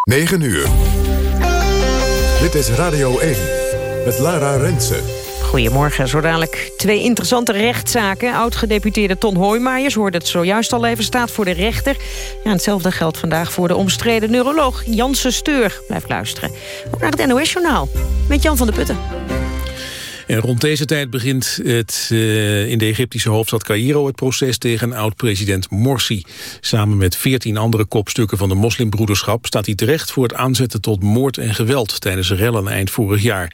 9 uur. Dit is Radio 1 met Lara Rensen. Goedemorgen, zo dadelijk twee interessante rechtszaken. Oud-gedeputeerde Ton Hoijmaijers, hoorde het zojuist al even, staat voor de rechter. Ja, hetzelfde geldt vandaag voor de omstreden neuroloog Janse Steur. Blijf luisteren. Ook naar het NOS-journaal met Jan van der Putten. En rond deze tijd begint het, uh, in de Egyptische hoofdstad Cairo het proces tegen oud-president Morsi. Samen met veertien andere kopstukken van de moslimbroederschap staat hij terecht voor het aanzetten tot moord en geweld tijdens rellen eind vorig jaar.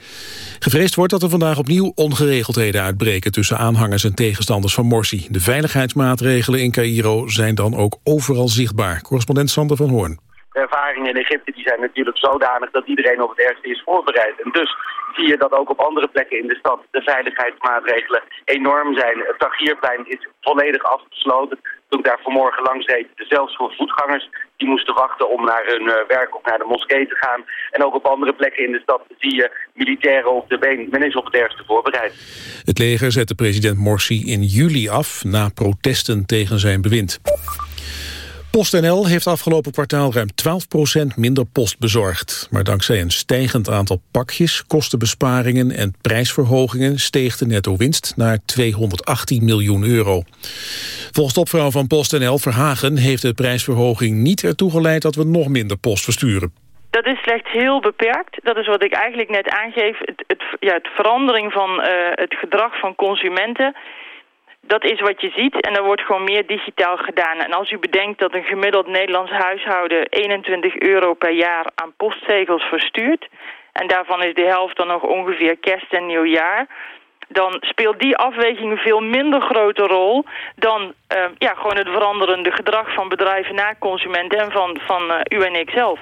Gevreesd wordt dat er vandaag opnieuw ongeregeldheden uitbreken tussen aanhangers en tegenstanders van Morsi. De veiligheidsmaatregelen in Cairo zijn dan ook overal zichtbaar. Correspondent Sander van Hoorn. De ervaringen in Egypte die zijn natuurlijk zodanig dat iedereen op het ergste is voorbereid. En dus zie je dat ook op andere plekken in de stad de veiligheidsmaatregelen enorm zijn. Het Tagierplein is volledig afgesloten. Toen ik daar vanmorgen langs reed, zelfs voor voetgangers, die moesten wachten om naar hun eh, werk of naar de moskee te gaan. En ook op andere plekken in de stad zie je militairen op de been. Men is op het ergste voorbereid. Het leger zette president Morsi in juli af na protesten tegen zijn bewind. PostNL heeft afgelopen kwartaal ruim 12% minder post bezorgd. Maar dankzij een stijgend aantal pakjes, kostenbesparingen en prijsverhogingen steeg de netto-winst naar 218 miljoen euro. Volgens topvrouw van PostNL Verhagen heeft de prijsverhoging niet ertoe geleid dat we nog minder post versturen. Dat is slechts heel beperkt. Dat is wat ik eigenlijk net aangeef. Het, ja, het verandering van uh, het gedrag van consumenten dat is wat je ziet en er wordt gewoon meer digitaal gedaan. En als u bedenkt dat een gemiddeld Nederlands huishouden 21 euro per jaar aan postzegels verstuurt... en daarvan is de helft dan nog ongeveer kerst en nieuwjaar... dan speelt die afweging een veel minder grote rol... dan uh, ja, gewoon het veranderende gedrag van bedrijven naar consumenten... en van, van uh, u en ik zelf.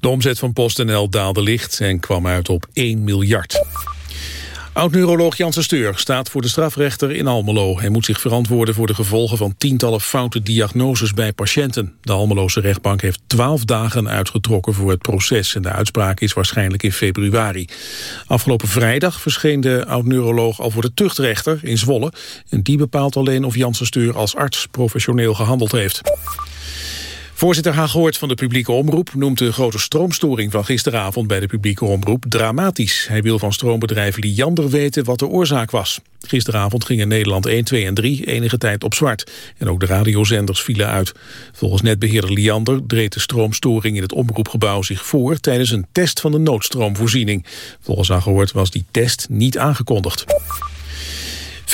De omzet van PostNL daalde licht en kwam uit op 1 miljard. Oud-neuroloog Janssen Steur staat voor de strafrechter in Almelo. Hij moet zich verantwoorden voor de gevolgen van tientallen foute diagnoses bij patiënten. De Almeloze rechtbank heeft twaalf dagen uitgetrokken voor het proces... en de uitspraak is waarschijnlijk in februari. Afgelopen vrijdag verscheen de oud-neuroloog al voor de tuchtrechter in Zwolle... en die bepaalt alleen of Janssen Steur als arts professioneel gehandeld heeft. Voorzitter Haaghoort van de publieke omroep noemt de grote stroomstoring van gisteravond bij de publieke omroep dramatisch. Hij wil van stroombedrijf Liander weten wat de oorzaak was. Gisteravond gingen Nederland 1, 2 en 3 enige tijd op zwart. En ook de radiozenders vielen uit. Volgens netbeheerder Liander dreed de stroomstoring in het omroepgebouw zich voor tijdens een test van de noodstroomvoorziening. Volgens Haaghoort was die test niet aangekondigd. 15%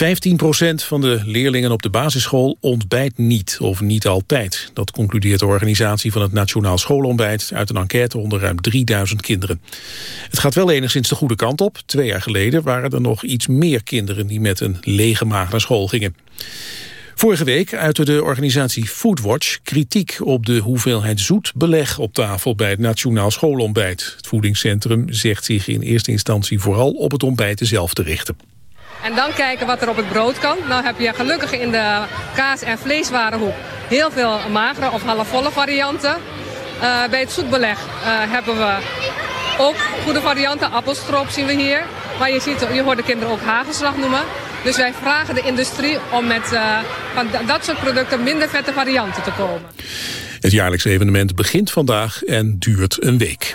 van de leerlingen op de basisschool ontbijt niet of niet altijd. Dat concludeert de organisatie van het Nationaal Schoolontbijt... uit een enquête onder ruim 3000 kinderen. Het gaat wel enigszins de goede kant op. Twee jaar geleden waren er nog iets meer kinderen... die met een lege maag naar school gingen. Vorige week uitte de organisatie Foodwatch kritiek op de hoeveelheid zoet beleg op tafel bij het Nationaal Schoolontbijt. Het voedingscentrum zegt zich in eerste instantie vooral op het ontbijt zelf te richten. En dan kijken wat er op het brood kan. Nou heb je gelukkig in de kaas- en vleeswarenhoek heel veel magere of halfvolle varianten. Uh, bij het zoetbeleg uh, hebben we ook goede varianten. Appelstroop zien we hier. Maar je, ziet, je hoort de kinderen ook hagelslag noemen. Dus wij vragen de industrie om met uh, van dat soort producten minder vette varianten te komen. Het jaarlijks evenement begint vandaag en duurt een week.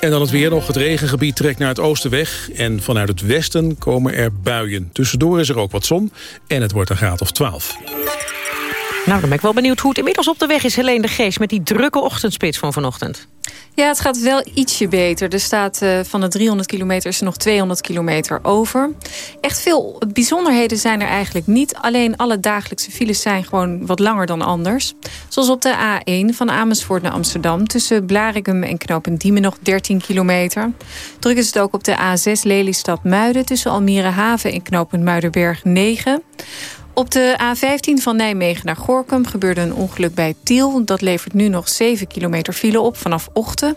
En dan het weer nog. Het regengebied trekt naar het oosten weg. En vanuit het westen komen er buien. Tussendoor is er ook wat zon. En het wordt een graad of 12. Nou, dan ben ik wel benieuwd hoe het inmiddels op de weg is, Helene de Geest... met die drukke ochtendspits van vanochtend. Ja, het gaat wel ietsje beter. Er staat uh, van de 300 kilometer is er nog 200 kilometer over. Echt veel bijzonderheden zijn er eigenlijk niet. Alleen alle dagelijkse files zijn gewoon wat langer dan anders. Zoals op de A1 van Amersfoort naar Amsterdam... tussen Blaricum en Knopendiemen nog 13 kilometer. Druk is het ook op de A6 Lelystad-Muiden... tussen Almere Haven en Knopend Muidenberg 9... Op de A15 van Nijmegen naar Gorkum gebeurde een ongeluk bij Tiel. Dat levert nu nog 7 kilometer file op vanaf ochtend.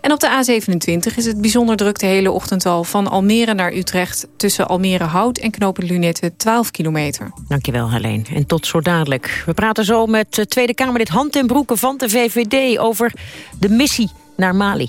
En op de A27 is het bijzonder druk de hele ochtend al... van Almere naar Utrecht tussen Almere Hout en Knopen Lunette 12 kilometer. Dankjewel, Helene. En tot zo dadelijk. We praten zo met Tweede Kamerlid Hand en Broeken van de VVD... over de missie naar Mali.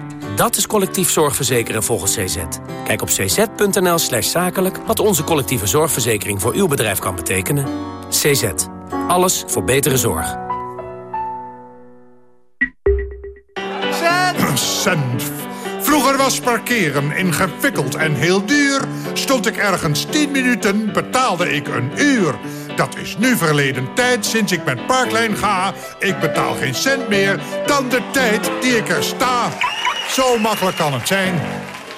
Dat is collectief zorgverzekeren volgens CZ. Kijk op cz.nl slash zakelijk wat onze collectieve zorgverzekering voor uw bedrijf kan betekenen. CZ. Alles voor betere zorg. Cent. Vroeger was parkeren ingewikkeld en heel duur. Stond ik ergens 10 minuten, betaalde ik een uur. Dat is nu verleden tijd sinds ik met Parklijn ga. Ik betaal geen cent meer dan de tijd die ik er sta. Zo makkelijk kan het zijn.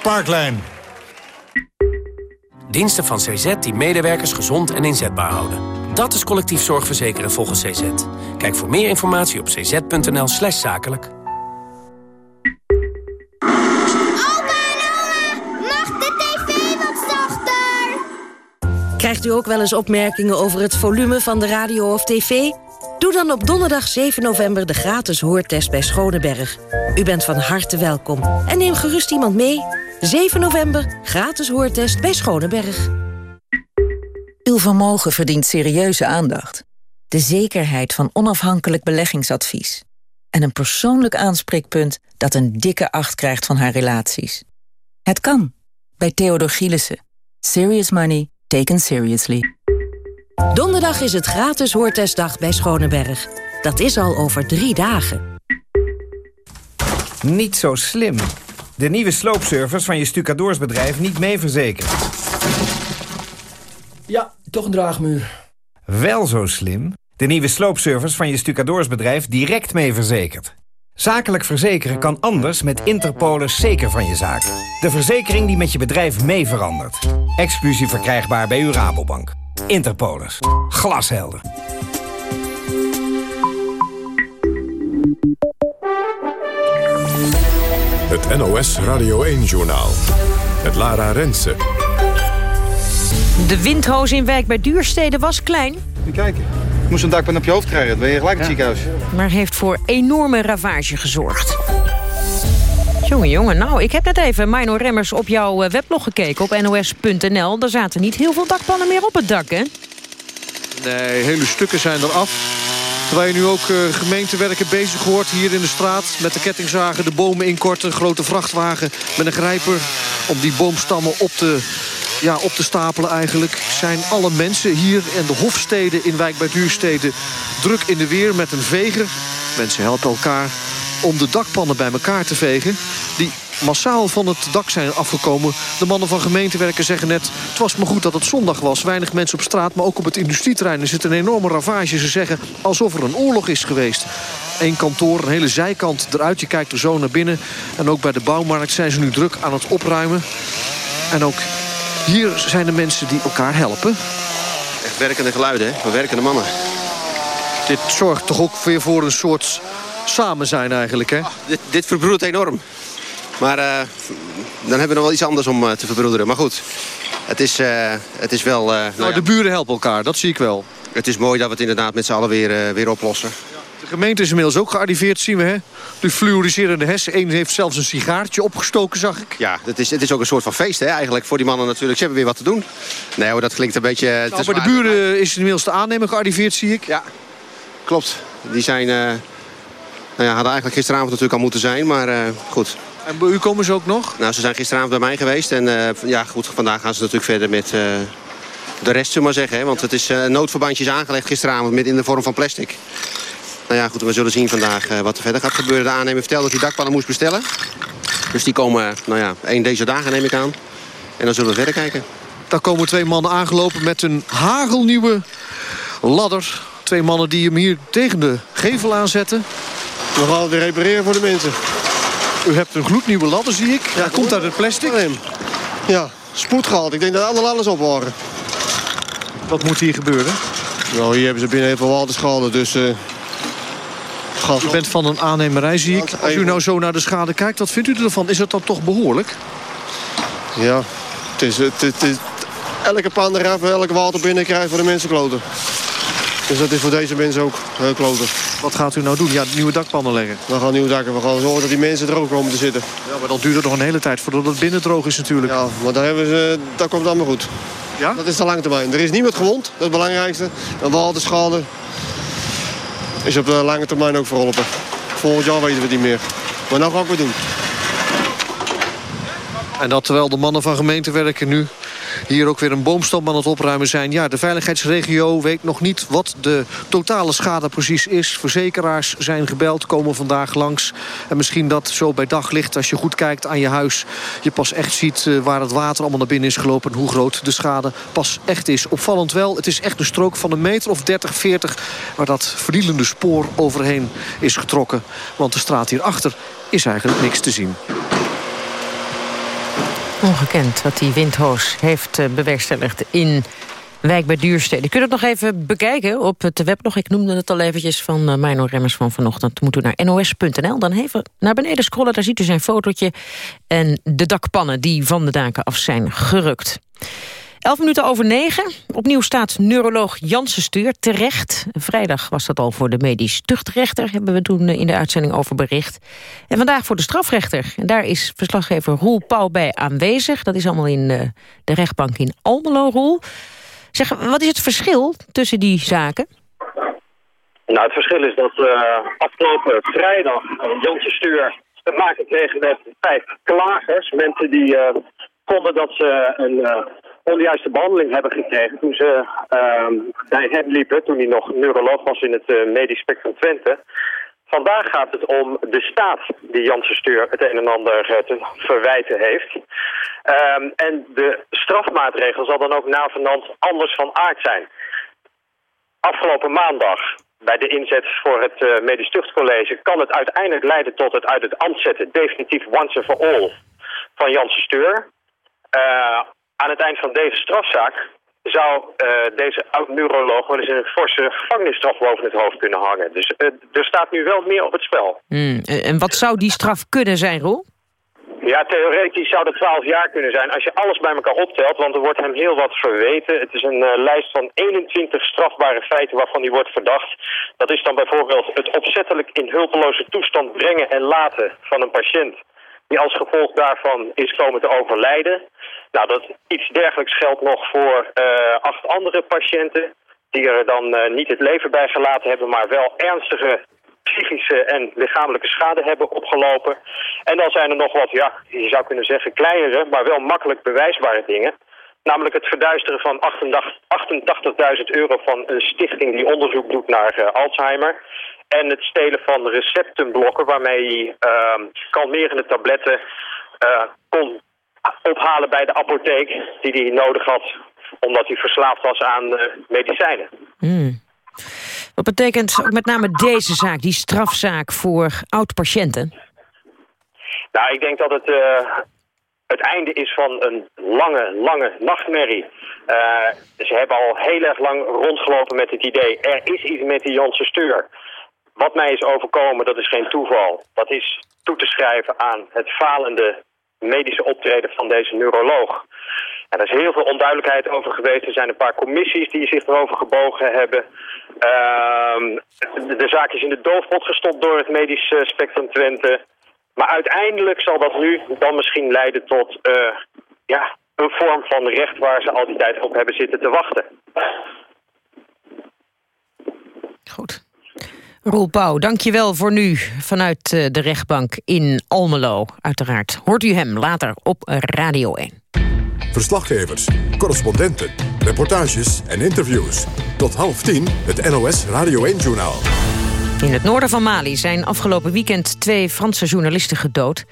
Parklijn. Diensten van CZ die medewerkers gezond en inzetbaar houden. Dat is collectief zorgverzekeren volgens CZ. Kijk voor meer informatie op cz.nl slash zakelijk. Krijgt u ook wel eens opmerkingen over het volume van de radio of tv? Doe dan op donderdag 7 november de gratis hoortest bij Schoneberg. U bent van harte welkom. En neem gerust iemand mee. 7 november, gratis hoortest bij Schoneberg. Uw vermogen verdient serieuze aandacht. De zekerheid van onafhankelijk beleggingsadvies. En een persoonlijk aanspreekpunt dat een dikke acht krijgt van haar relaties. Het kan. Bij Theodor Gielissen. Serious money taken seriously. Donderdag is het gratis hoortestdag bij Schoneberg. Dat is al over drie dagen. Niet zo slim. De nieuwe sloopservice van je stucadoorsbedrijf niet mee verzekerd. Ja, toch een draagmuur. Wel zo slim. De nieuwe sloopservice van je stucadoorsbedrijf direct mee verzekerd. Zakelijk verzekeren kan anders met Interpolis zeker van je zaak. De verzekering die met je bedrijf mee verandert. Exclusief verkrijgbaar bij uw Rabobank. Interpolis. Glashelder. Het NOS Radio 1-journaal. Het Lara Rensen. De windhoos in wijk bij Duurstede was klein. Kijk, je moest een dakpan op je hoofd krijgen. Dan ben je gelijk het ziekenhuis. Maar heeft voor enorme ravage gezorgd. Jongen, jongen, nou, ik heb net even, Mino Remmers, op jouw eh, weblog gekeken op nos.nl. Er zaten niet heel veel dakpannen meer op het dak, hè? Nee, hele stukken zijn er af. Terwijl je nu ook uh, gemeentewerken bezig hoort hier in de straat. Met de kettingzagen, de bomen inkorten. Grote vrachtwagen met een grijper om die boomstammen op te, ja, op te stapelen eigenlijk. Zijn alle mensen hier in de hofsteden in Wijk bij Duurstede druk in de weer met een veger. Mensen helpen elkaar om de dakpannen bij elkaar te vegen. Die massaal van het dak zijn afgekomen. De mannen van gemeentewerken zeggen net... het was maar goed dat het zondag was. Weinig mensen op straat, maar ook op het industrieterrein... is het een enorme ravage. Ze zeggen alsof er een oorlog is geweest. Eén kantoor, een hele zijkant eruit. Je kijkt er zo naar binnen. En ook bij de bouwmarkt zijn ze nu druk aan het opruimen. En ook hier zijn de mensen die elkaar helpen. Echt werkende geluiden, hè? Werkende mannen. Dit zorgt toch ook weer voor een soort samen zijn eigenlijk, hè? dit, dit verbroedert enorm. Maar uh, dan hebben we nog wel iets anders om uh, te verbroederen. Maar goed, het is, uh, het is wel... nou, nou ja. De buren helpen elkaar, dat zie ik wel. Het is mooi dat we het inderdaad met z'n allen weer, weer oplossen. De gemeente is inmiddels ook gearriveerd, zien we, hè? De fluoriserende hessen. Eén heeft zelfs een sigaartje opgestoken, zag ik. Ja, het is, het is ook een soort van feest, hè, eigenlijk, voor die mannen natuurlijk. Ze hebben weer wat te doen. Nee hoor, dat klinkt een beetje... Nou, bij de buren is inmiddels de aannemer gearriveerd, zie ik. Ja, klopt. Die zijn... Nou ja, hadden eigenlijk gisteravond natuurlijk al moeten zijn, maar uh, goed. En bij u komen ze ook nog? Nou, ze zijn gisteravond bij mij geweest. En uh, ja, goed, vandaag gaan ze natuurlijk verder met uh, de rest, zullen maar zeggen. Hè? Want het is noodverbandjes aangelegd gisteravond met in de vorm van plastic. Nou ja, goed, we zullen zien vandaag wat er verder gaat gebeuren. De aannemer vertelde dat hij dakpannen moest bestellen. Dus die komen, nou ja, één deze dagen neem ik aan. En dan zullen we verder kijken. Daar komen twee mannen aangelopen met een hagelnieuwe ladder. Twee mannen die hem hier tegen de gevel aanzetten. We gaan het weer repareren voor de mensen. U hebt een gloednieuwe ladder, zie ik. Ja, komt uit het plastic. Ja, spoedgehaald. Ik denk dat alle ladders op waren. Wat moet hier gebeuren? Nou, hier hebben ze binnen heel veel waterschade, dus... Uh, u bent van een aannemerij, zie ik. Als u nou zo naar de schade kijkt, wat vindt u ervan? Is het dan toch behoorlijk? Ja, het is, het, het, het elke pan eraf, elke water binnenkrijgt voor de mensen kloten. Dus dat is voor deze mensen ook heel kloten. Wat gaat u nou doen? Ja, nieuwe dakpannen leggen? We gaan nieuwe dakken. We gaan zorgen dat die mensen droog komen te zitten. Ja, maar dan duurt het nog een hele tijd voordat het binnen droog is natuurlijk. Ja, maar daar hebben ze, dat komt allemaal goed. Ja? Dat is de lange termijn. Er is niemand gewond, dat is het belangrijkste. En wel de schade is op de lange termijn ook verholpen. Volgend jaar weten we het niet meer. Maar nou ga ik het doen. En dat terwijl de mannen van gemeentewerken nu hier ook weer een boomstam aan het opruimen zijn. Ja, de veiligheidsregio weet nog niet wat de totale schade precies is. Verzekeraars zijn gebeld, komen vandaag langs. En misschien dat zo bij daglicht, als je goed kijkt aan je huis... je pas echt ziet eh, waar het water allemaal naar binnen is gelopen... en hoe groot de schade pas echt is. Opvallend wel, het is echt een strook van een meter of 30, 40... waar dat vernielende spoor overheen is getrokken. Want de straat hierachter is eigenlijk niks te zien. Ongekend wat die windhoos heeft eh, bewerkstelligd in Wijk bij Duurstede. Je kunt het nog even bekijken op het weblog. Ik noemde het al eventjes van uh, Mino Remmers van vanochtend. Moet u naar nos.nl. Dan even naar beneden scrollen. Daar ziet u zijn fotootje. En de dakpannen die van de daken af zijn gerukt. Elf minuten over negen. Opnieuw staat neuroloog Janssen Stuur terecht. Vrijdag was dat al voor de medisch tuchtrechter... hebben we toen eh, in de uitzending over bericht. En vandaag voor de strafrechter. En daar is verslaggever Roel Pauw bij aanwezig. Dat is allemaal in uh, de rechtbank in Almelo, Roel. Zeg, wat is het verschil tussen die zaken? Nou, het verschil is dat uh, afgelopen vrijdag Janssen Stuur te maken kreeg met vijf klagers. Mensen die vonden dat ze een onjuiste behandeling hebben gekregen toen ze uh, bij hem liepen, toen hij nog neuroloog was in het uh, medisch spectrum Twente. Vandaag gaat het om de staat die Janssen Stuur het een en ander uh, te verwijten heeft. Um, en de strafmaatregel zal dan ook navenant anders van aard zijn. Afgelopen maandag bij de inzet voor het uh, medisch tuchtcollege kan het uiteindelijk leiden tot het uit het ambt zetten, definitief once and for all, van Janssen Stuur. Uh, aan het eind van deze strafzaak zou uh, deze oud-neuroloog wel eens een forse gevangenisstraf boven het hoofd kunnen hangen. Dus uh, er staat nu wel meer op het spel. Mm, en wat zou die straf kunnen zijn, Roel? Ja, theoretisch zou dat 12 jaar kunnen zijn als je alles bij elkaar optelt, want er wordt hem heel wat verweten. Het is een uh, lijst van 21 strafbare feiten waarvan hij wordt verdacht. Dat is dan bijvoorbeeld het opzettelijk in hulpeloze toestand brengen en laten van een patiënt die als gevolg daarvan is komen te overlijden. Nou, dat iets dergelijks geldt nog voor uh, acht andere patiënten... die er dan uh, niet het leven bij gelaten hebben... maar wel ernstige psychische en lichamelijke schade hebben opgelopen. En dan zijn er nog wat, ja, je zou kunnen zeggen kleinere... maar wel makkelijk bewijsbare dingen... Namelijk het verduisteren van 88.000 euro van een stichting die onderzoek doet naar uh, Alzheimer. En het stelen van receptenblokken waarmee hij uh, kalmerende tabletten uh, kon ophalen bij de apotheek die hij nodig had omdat hij verslaafd was aan uh, medicijnen. Mm. Wat betekent ook met name deze zaak, die strafzaak voor oud-patiënten? Nou, ik denk dat het uh, het einde is van een lange, lange nachtmerrie. Uh, ze hebben al heel erg lang rondgelopen met het idee... er is iets met die Janssen Steur. Wat mij is overkomen, dat is geen toeval. Dat is toe te schrijven aan het falende medische optreden van deze neuroloog. En er is heel veel onduidelijkheid over geweest. Er zijn een paar commissies die zich erover gebogen hebben. Uh, de, zaak is in de doofpot gestopt door het medisch uh, spectrum Twente. Maar uiteindelijk zal dat nu dan misschien leiden tot uh, ja, een vorm van recht waar ze al die tijd op hebben zitten te wachten. Goed. Roel Pauw, dankjewel voor nu vanuit de rechtbank in Almelo. Uiteraard hoort u hem later op Radio 1. Verslaggevers, correspondenten, reportages en interviews. Tot half tien het NOS Radio 1-journaal. In het noorden van Mali zijn afgelopen weekend twee Franse journalisten gedood.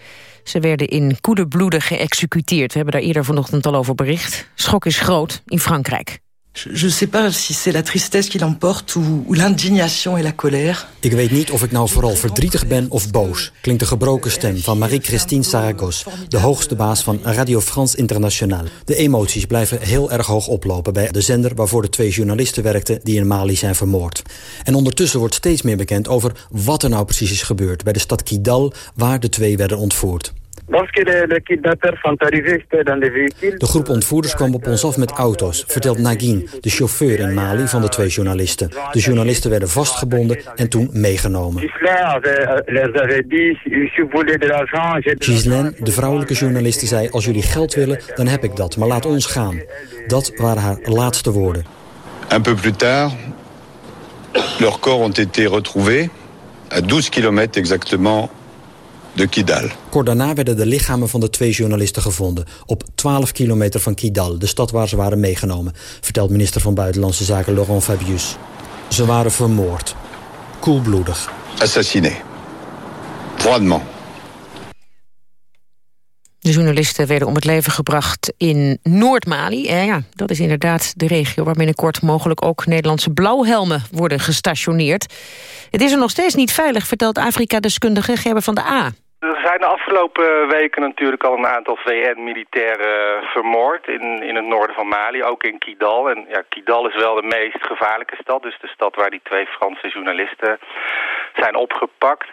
Ze werden in koede bloeden geëxecuteerd. We hebben daar eerder vanochtend al over bericht. Schok is groot in Frankrijk. Je sais pas si c'est la tristesse qui l'emporte ou, ou l'indignation et la colère. Ik weet niet of ik nou vooral verdrietig ben of boos. Klinkt de gebroken stem van Marie-Christine Saragos, de hoogste baas van Radio France Internationale. De emoties blijven heel erg hoog oplopen bij de zender waarvoor de twee journalisten werkten die in Mali zijn vermoord. En ondertussen wordt steeds meer bekend over wat er nou precies is gebeurd bij de stad Kidal waar de twee werden ontvoerd. De groep ontvoerders kwam op ons af met auto's, vertelt Nagin, de chauffeur in Mali van de twee journalisten. De journalisten werden vastgebonden en toen meegenomen. Ghislaine, de vrouwelijke journaliste, zei... als jullie geld willen, dan heb ik dat, maar laat ons gaan. Dat waren haar laatste woorden. Un peu plus tard, leurs corps ont été retrouvés à 12 kilomètres exactement de Kidal. Kort daarna werden de lichamen van de twee journalisten gevonden... op 12 kilometer van Kidal, de stad waar ze waren meegenomen... vertelt minister van Buitenlandse Zaken Laurent Fabius. Ze waren vermoord. Koelbloedig. Assassiné. Froidement. De journalisten werden om het leven gebracht in Noord-Mali. En ja, dat is inderdaad de regio waar binnenkort mogelijk ook Nederlandse blauwhelmen worden gestationeerd. Het is er nog steeds niet veilig, vertelt Afrika-deskundige Gerber van de A. Er zijn de afgelopen weken natuurlijk al een aantal VN-militairen vermoord in, in het noorden van Mali, ook in Kidal. En ja, Kidal is wel de meest gevaarlijke stad, dus de stad waar die twee Franse journalisten zijn opgepakt.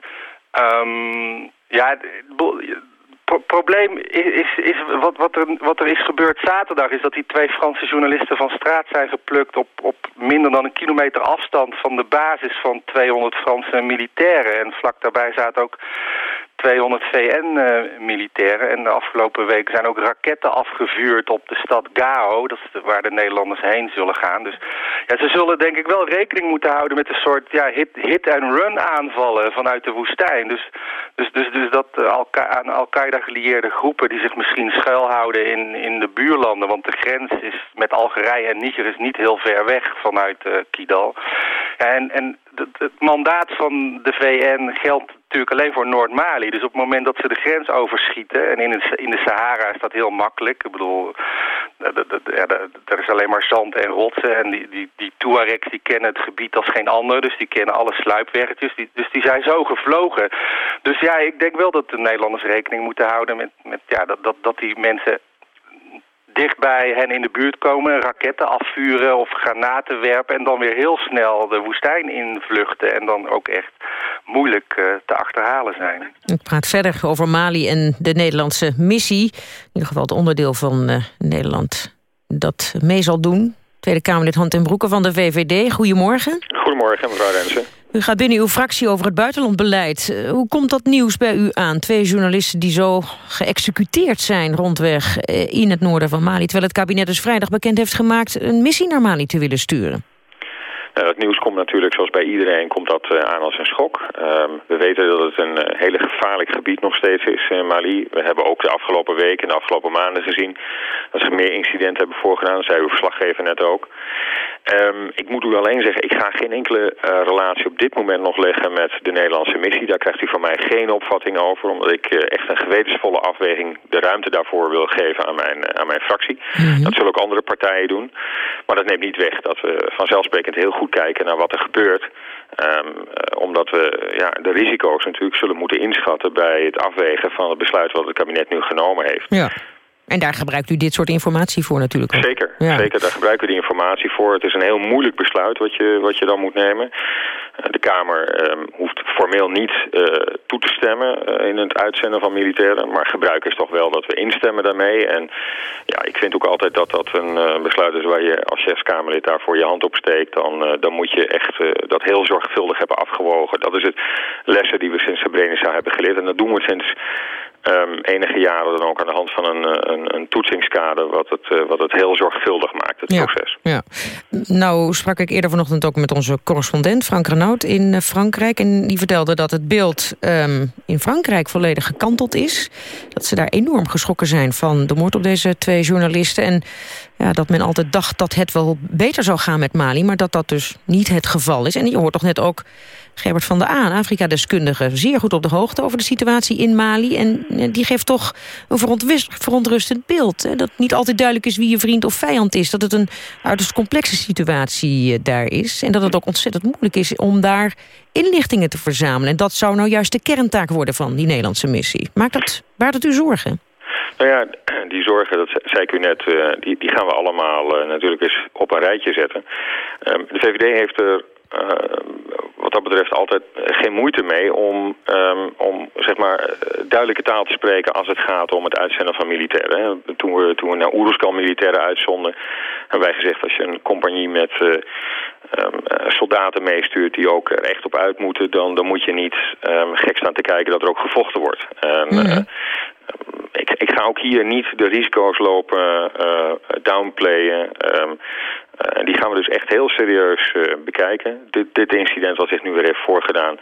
Um, ja, het probleem is, is, is wat, wat, er, wat er is gebeurd zaterdag... is dat die twee Franse journalisten van straat zijn geplukt... op, op minder dan een kilometer afstand van de basis van 200 Franse militairen. En vlak daarbij zaten ook 200 VN-militairen. En de afgelopen weken zijn ook raketten afgevuurd op de stad Gao. Dat is waar de Nederlanders heen zullen gaan. Dus ja, ze zullen denk ik wel rekening moeten houden met een soort ja, hit-and-run aanvallen vanuit de woestijn. Dus, dus, dus, dus dat aan Al-Qaeda gelieerde groepen die zich misschien schuilhouden in, in de buurlanden. Want de grens is met Algerije en Niger is niet heel ver weg vanuit uh, Kidal. En, en het mandaat van de VN geldt natuurlijk alleen voor Noord-Mali. Dus op het moment dat ze de grens overschieten... en in, het, in de Sahara is dat heel makkelijk. Ik bedoel, er is alleen maar zand en rotsen. En die, die, die Tuaregs die kennen het gebied als geen ander. Dus die kennen alle sluipweggetjes. Die, dus die zijn zo gevlogen. Dus ja, ik denk wel dat de Nederlanders rekening moeten houden... met, met ja, dat, dat, dat die mensen dicht bij hen in de buurt komen, raketten afvuren of granaten werpen... en dan weer heel snel de woestijn invluchten en dan ook echt moeilijk uh, te achterhalen zijn. Ik praat verder over Mali en de Nederlandse missie. In ieder geval het onderdeel van uh, Nederland dat mee zal doen. Tweede Kamerlid Hand en Broeken van de VVD. Goedemorgen. Goedemorgen, mevrouw Rensen. U gaat binnen uw fractie over het buitenlandbeleid. Uh, hoe komt dat nieuws bij u aan? Twee journalisten die zo geëxecuteerd zijn rondweg in het noorden van Mali... terwijl het kabinet dus vrijdag bekend heeft gemaakt... een missie naar Mali te willen sturen. Uh, het nieuws komt natuurlijk, zoals bij iedereen, komt dat uh, aan als een schok. Uh, we weten dat het een uh, hele gevaarlijk gebied nog steeds is in Mali. We hebben ook de afgelopen weken en de afgelopen maanden gezien... dat ze meer incidenten hebben voorgedaan. Dat zei uw verslaggever net ook. Um, ik moet u alleen zeggen, ik ga geen enkele relatie op dit moment nog leggen met de Nederlandse missie. Daar krijgt u van mij geen opvatting over, omdat ik echt een gewetensvolle afweging de ruimte daarvoor wil geven aan mijn, aan mijn fractie. Mm -hmm. Dat zullen ook andere partijen doen. Maar dat neemt niet weg dat we vanzelfsprekend heel goed kijken naar wat er gebeurt. Um, omdat we ja, de risico's natuurlijk zullen moeten inschatten... bij het afwegen van het besluit wat het kabinet nu genomen heeft. Ja. En daar gebruikt u dit soort informatie voor natuurlijk ook. Zeker, ja. zeker daar gebruiken we die informatie voor. Het is een heel moeilijk besluit wat je, wat je dan moet nemen. De Kamer um, hoeft formeel niet uh, toe te stemmen uh, in het uitzenden van militairen. Maar gebruik is toch wel dat we instemmen daarmee. En ja, ik vind ook altijd dat dat een uh, besluit is waar je als zes-Kamerlid daarvoor je hand op steekt. Dan, dan moet je echt dat heel zorgvuldig hebben afgewogen. Dat is het lessen die we sinds Srebrenica hebben geleerd. En dat doen we sinds um, enige jaren dan ook aan de hand van een, een, een toetsingskader... Wat het, uh, wat het heel zorgvuldig maakt, het ja, proces. Ja. Nou sprak ik eerder vanochtend ook met onze correspondent Frank Renaud in uh, Frankrijk. En die vertelde dat het beeld um, in Frankrijk volledig gekanteld is. Dat ze daar enorm geschrokken zijn van de moord op deze twee journalisten. En ja, dat men altijd dacht dat het wel beter zou gaan met Mali... maar dat dat dus niet het geval is. En je hoort toch net ook Gerbert van der Aan, Afrika-deskundige... zeer goed op de hoogte over de situatie in Mali. En die geeft toch een verontrustend beeld. Hè? Dat niet altijd duidelijk is wie je vriend of vijand is. Dat het een uiterst complexe situatie uh, daar is. En dat het ook ontzettend moeilijk is om daar inlichtingen te verzamelen. En dat zou nou juist de kerntaak worden van die Nederlandse missie. Maakt dat, baart het u zorgen? Nou ja, die zorgen, dat zei ik u net, uh, die, gaan we allemaal natuurlijk eens op een rijtje zetten. Um, de VVD heeft er wat dat betreft altijd geen moeite mee om, ehm, om zeg maar, duidelijke taal te spreken als het gaat om het uitzenden van militairen. Toen we, toen we naar Oeruzkan militairen uitzonden, hebben wij gezegd als je een compagnie met um, soldaten meestuurt die ook er echt op uit moeten, dan, dan moet je niet um, gek staan te kijken dat er ook gevochten wordt. En, mm ik, ik, ga ook hier niet de risico's lopen uh, downplayen. Um, uh, die gaan we dus echt heel serieus uh, bekijken. Dit, dit, incident wat zich nu weer heeft voorgedaan...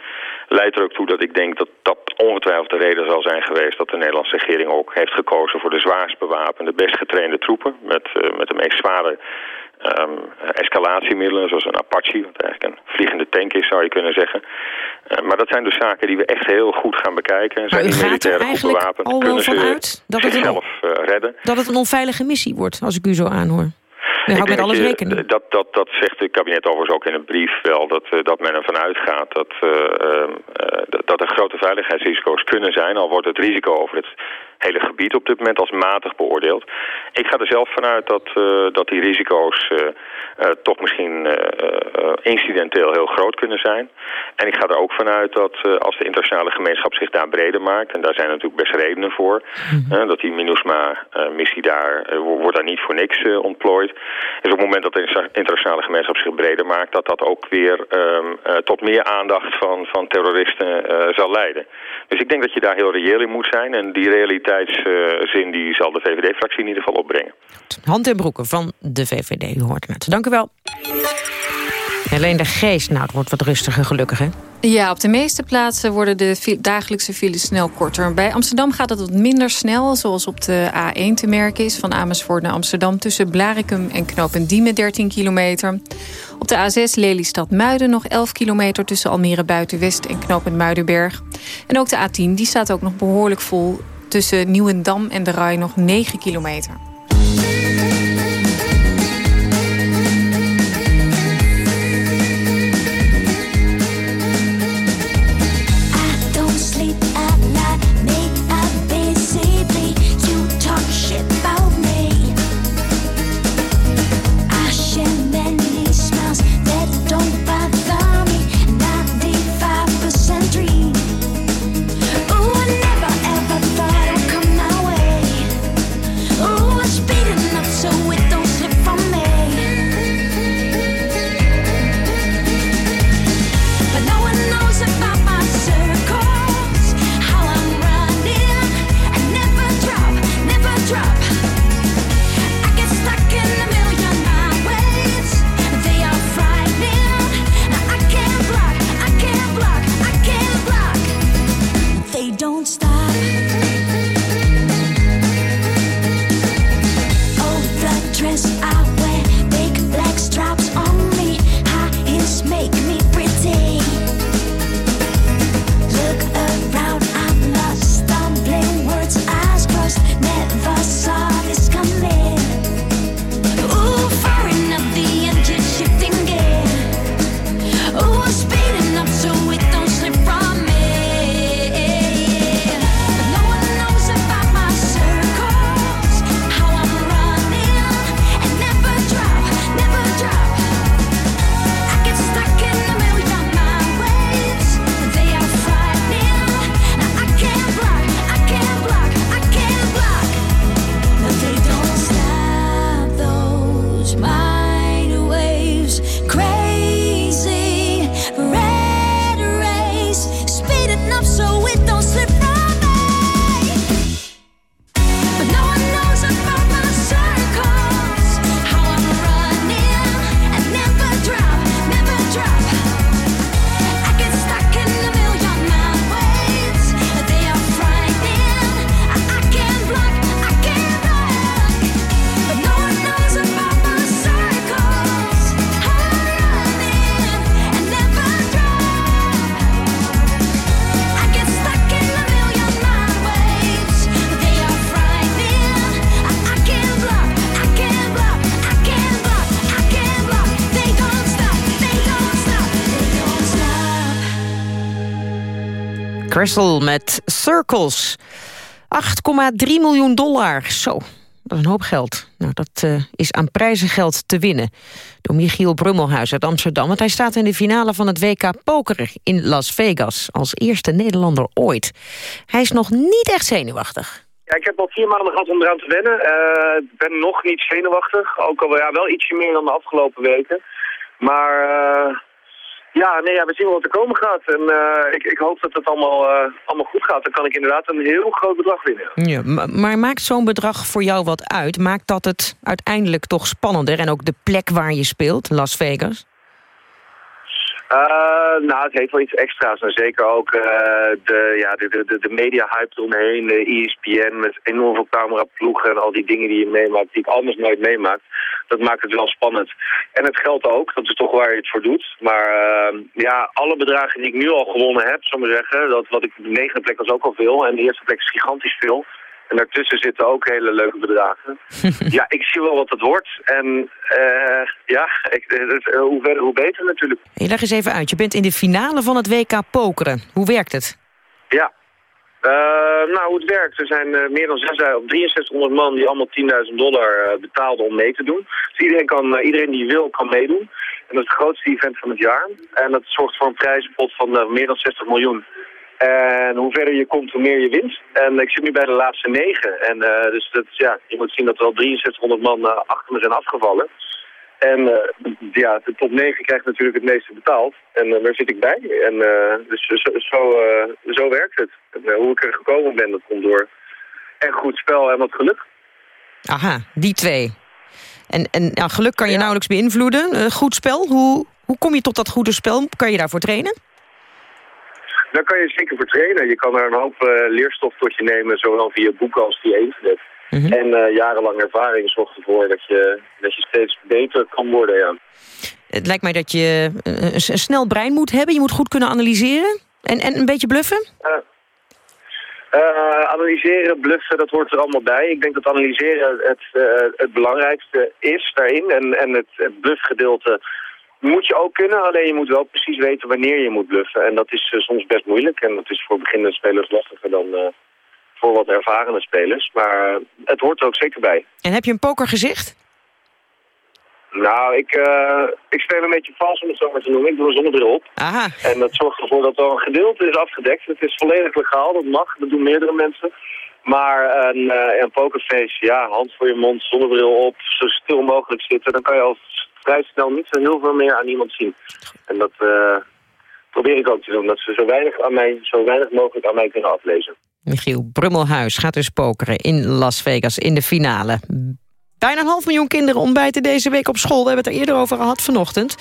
leidt er ook toe dat ik denk dat dat ongetwijfeld de reden zal zijn geweest... dat de Nederlandse regering ook heeft gekozen voor de zwaarst bewapende, best getrainde troepen... met, met de meest zware um, escalatiemiddelen, zoals een Apache, wat eigenlijk een vliegende tank is, zou je kunnen zeggen. Uh, maar dat zijn dus zaken die we echt heel goed gaan bekijken. Zijn die militairen goed bewapend? al vanuit dat het, een, uh, redden? dat het een onveilige missie wordt, als ik u zo aanhoor? Je houdt met alles rekening. Dat, dat, dat zegt het kabinet overigens ook in een brief wel. Dat, uh, dat men ervan uitgaat dat, uh, uh, dat er grote veiligheidsrisico's kunnen zijn. Al wordt het risico over het hele gebied op dit moment als matig beoordeeld. Ik ga er zelf vanuit dat, uh, dat die risico's uh, uh, toch misschien incidenteel heel groot kunnen zijn. En ik ga er ook vanuit dat als de internationale gemeenschap zich daar breder maakt... en daar zijn natuurlijk best redenen voor... Mm dat die MINUSMA-missie daar wordt daar niet voor niks ontplooid. Dus op het moment dat de internationale gemeenschap zich breder maakt... dat dat ook weer um, tot meer aandacht van, van terroristen zal leiden. Dus ik denk dat je daar heel reëel in moet zijn. En die die zal de VVD-fractie in ieder geval opbrengen. Hand en broeken van de VVD, u hoort het. Dank u wel. Alleen de geest, nou, het wordt wat rustiger gelukkig, hè? Ja, op de meeste plaatsen worden de dagelijkse files snel korter. Bij Amsterdam gaat het wat minder snel, zoals op de A1 te merken is... van Amersfoort naar Amsterdam tussen Blarikum en Knopendiemen 13 kilometer. Op de A6 Lelystad-Muiden nog 11 kilometer tussen Almere Buitenwest en Knopend Muidenberg. En ook de A10 die staat ook nog behoorlijk vol tussen Nieuwendam en de Rai nog 9 kilometer. Crystal met Circles. 8,3 miljoen dollar. Zo. Dat is een hoop geld. Nou, dat uh, is aan prijzengeld te winnen. Door Michiel Brummelhuis uit Amsterdam. Want hij staat in de finale van het WK Poker in Las Vegas. Als eerste Nederlander ooit. Hij is nog niet echt zenuwachtig. Ja, ik heb al vier maanden gehad om eraan te wennen. Ik uh, ben nog niet zenuwachtig. Ook al ja, wel ietsje meer dan de afgelopen weken. Maar uh, ja, nee, ja, we zien wel wat er komen gaat. En uh, ik, ik, hoop dat het allemaal, allemaal goed gaat. Dan kan ik inderdaad een heel groot bedrag winnen. Ja, maar maakt zo'n bedrag voor jou wat uit? Maakt dat het uiteindelijk toch spannender? En ook de plek waar je speelt, Las Vegas? Uh, nou, het heeft wel iets extra's. En zeker ook uh, de, ja, de, de, de media-hype eromheen, de ESPN met enorm veel cameraploegen en al die dingen die je meemaakt, die ik anders nooit meemaak. Dat maakt het wel spannend. En het geldt ook, dat is toch waar je het voor doet. Maar uh, ja, alle bedragen die ik nu al gewonnen heb, zal ik maar zeggen, dat, wat ik de negende plek was ook al veel en de eerste plek is gigantisch veel. En daartussen zitten ook hele leuke bedragen. ja, ik zie wel wat het wordt. En uh, ja, ik, uh, hoe verder hoe beter natuurlijk. Je leg eens even uit. Je bent in de finale van het WK pokeren. Hoe werkt het? Ja. Uh, nou, hoe het werkt. Er zijn meer dan 6300 man die allemaal 10.000 dollar betaalden om mee te doen. Dus iedereen, kan, iedereen die wil kan meedoen. En dat is het grootste event van het jaar. En dat zorgt voor een prijzenpot van meer dan 60 miljoen. En hoe verder je komt, hoe meer je wint. En ik zit nu bij de laatste negen. En uh, dus dat, ja, je moet zien dat er al 6300 man uh, achter me zijn afgevallen. En uh, ja, de top 9 krijgt natuurlijk het meeste betaald. En daar zit ik bij. En dus zo, zo, zo, werkt het. En, hoe ik er gekomen ben, dat komt door echt goed spel en wat geluk. Aha, die twee. En, en nou, geluk kan je ja. nauwelijks beïnvloeden. goed spel, hoe, hoe kom je tot dat goede spel? Kan je daarvoor trainen? Daar kan je zeker voor trainen. Je kan er een hoop uh, leerstof tot je nemen, zowel via boeken als via internet. Mm -hmm. En uh, jarenlang ervaring zorgt ervoor dat je, dat je steeds beter kan worden, ja. Het lijkt mij dat je een, een snel brein moet hebben. Je moet goed kunnen analyseren en, en een beetje bluffen. Uh, analyseren, bluffen, dat hoort er allemaal bij. Ik denk dat analyseren het, het belangrijkste is daarin. En, en het, het bluffgedeelte moet je ook kunnen, alleen je moet wel precies weten wanneer je moet bluffen. En dat is uh, soms best moeilijk en dat is voor beginnende spelers lastiger dan uh, voor wat ervarende spelers. Maar uh, het hoort er ook zeker bij. En heb je een pokergezicht? Nou, ik, ik speel een beetje vals om het zo maar te noemen. Ik doe een zonnebril op. Aha. En dat zorgt ervoor dat er een gedeelte is afgedekt. Het is volledig legaal, dat mag, dat doen meerdere mensen. Maar een, een pokerface, ja, hand voor je mond, zonnebril op, zo stil mogelijk zitten. Dan kan je al vrij snel niet zo heel veel meer aan iemand zien. En dat uh, probeer ik ook te doen. Dat ze zo weinig, aan mij, zo weinig mogelijk aan mij kunnen aflezen. Michiel Brummelhuis gaat dus pokeren in Las Vegas in de finale. Bijna een half miljoen kinderen ontbijten deze week op school. We hebben het er eerder over gehad vanochtend.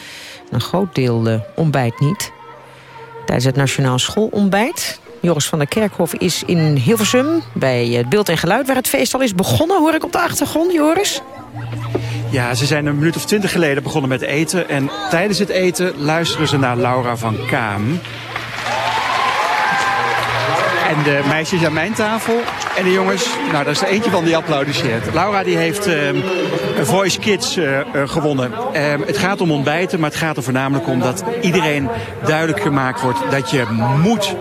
Een groot deel uh, ontbijt niet. Tijdens het Nationaal Schoolontbijt. Joris van der Kerkhof is in Hilversum bij het Beeld en Geluid... waar het feest al is begonnen, hoor ik op de achtergrond, Joris. Ja, ze zijn een minuut of twintig geleden begonnen met eten. En tijdens het eten luisteren ze naar Laura van Kaam. En de meisjes aan mijn tafel en de jongens, nou daar is er eentje van die applaudisseert. Laura die heeft uh, Voice Kids uh, uh, gewonnen. het gaat om ontbijten, maar het gaat er voornamelijk om dat iedereen duidelijk gemaakt wordt dat je moet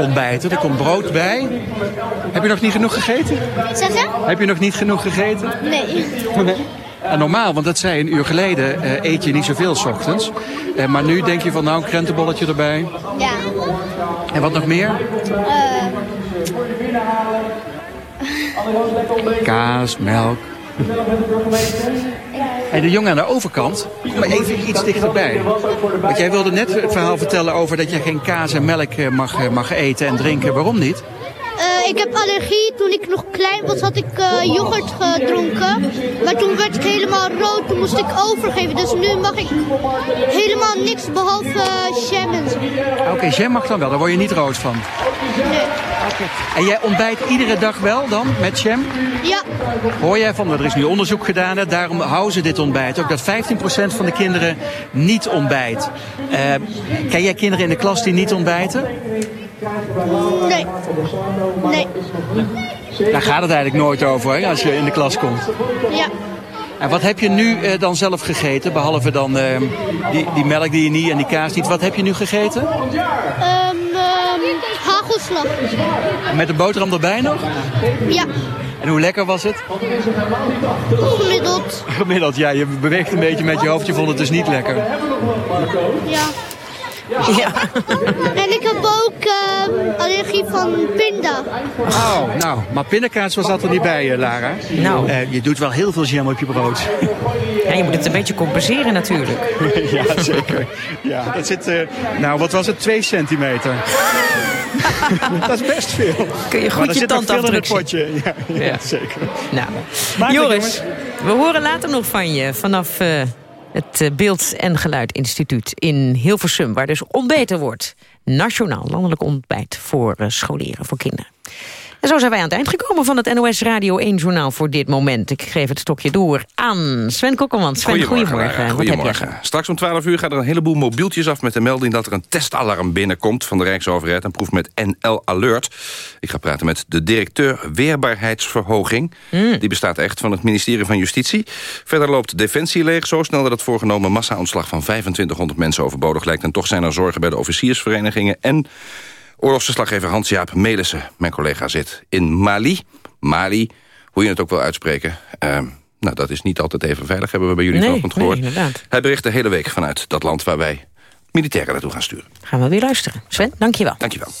ontbijten. Er komt brood bij. Heb je nog niet genoeg gegeten? Zeg je? Heb je nog niet genoeg gegeten? Nee. nee. En normaal, want dat zei een uur geleden, uh, eet je niet zoveel s ochtends. Uh, maar nu denk je van nou, een krentenbolletje erbij. Ja. En wat nog meer? Uh... Kaas, melk. En de jongen aan de overkant, maar even iets dichterbij. Want jij wilde net het verhaal vertellen over dat je geen kaas en melk mag, mag eten en drinken. Waarom niet? Uh, ik heb allergie. Toen ik nog klein was had ik uh, yoghurt gedronken. Maar toen werd ik helemaal rood. Toen moest ik overgeven. Dus nu mag ik helemaal niks behalve uh, jam en zo. Oké, okay, jam mag dan wel. Daar word je niet rood van. Nee. Okay. En jij ontbijt iedere dag wel dan met jam? Ja. Hoor jij van, er is nu onderzoek gedaan, hè? daarom houden ze dit ontbijt. Ook dat 15% van de kinderen niet ontbijt. ken jij kinderen in de klas die niet ontbijten? Nee. Nee. Daar gaat het eigenlijk nooit over hè, als je in de klas komt. Ja. En wat heb je nu uh, dan zelf gegeten? Behalve dan uh, die, die melk die je niet en die kaas niet. Wat heb je nu gegeten? Um, um, hagelslag. Met een boterham erbij nog? Ja. En hoe lekker was het? Gemiddeld. Gemiddeld, ja. Je beweegt een beetje met je hoofd. Je vond het dus niet lekker. Ja. Ja. En ik heb ook uh, allergie van pinda. Oh, nou, maar pindakaas was dat er niet bij, uh, Lara. Nou. Uh, je doet wel heel veel jam op je brood. Ja, je moet het een beetje compenseren natuurlijk. ja, zeker. Ja, dat zit, nou, wat was het? Twee centimeter. dat is best veel. Kun je goed je tand afdrukken. potje. Ja, ja, ja, zeker. Nou, Joris, we horen later nog van je vanaf het Beeld- en Geluid-instituut in Hilversum... waar dus ontbeten wordt. Nationaal landelijk ontbijt voor scholieren, voor kinderen. En zo zijn wij aan het eind gekomen van het NOS Radio 1-journaal voor dit moment. Ik geef het stokje door aan Sven Kokkelman. Sven, goedemorgen. goedemorgen. Straks om 12 uur gaat er een heleboel mobieltjes af met de melding... dat er een testalarm binnenkomt van de Rijksoverheid. Een proef met NL Alert. Ik ga praten met de directeur Weerbaarheidsverhoging. Hmm. Die bestaat echt van het ministerie van Justitie. Verder loopt Defensie leeg. Zo snel dat het voorgenomen massa-ontslag van 2500 mensen overbodig lijkt. En toch zijn er zorgen bij de officiersverenigingen en... Oorlogsverslaggever Hans-Jaap Melissen, mijn collega, zit in Mali. Mali, hoe je het ook wil uitspreken. Uh, nou, dat is niet altijd even veilig, hebben we bij jullie nee, vanochtend gehoord. Nee. Hij bericht de hele week vanuit dat land waar wij militairen naartoe gaan sturen. Gaan we weer luisteren. Sven, dankjewel. Dankjewel.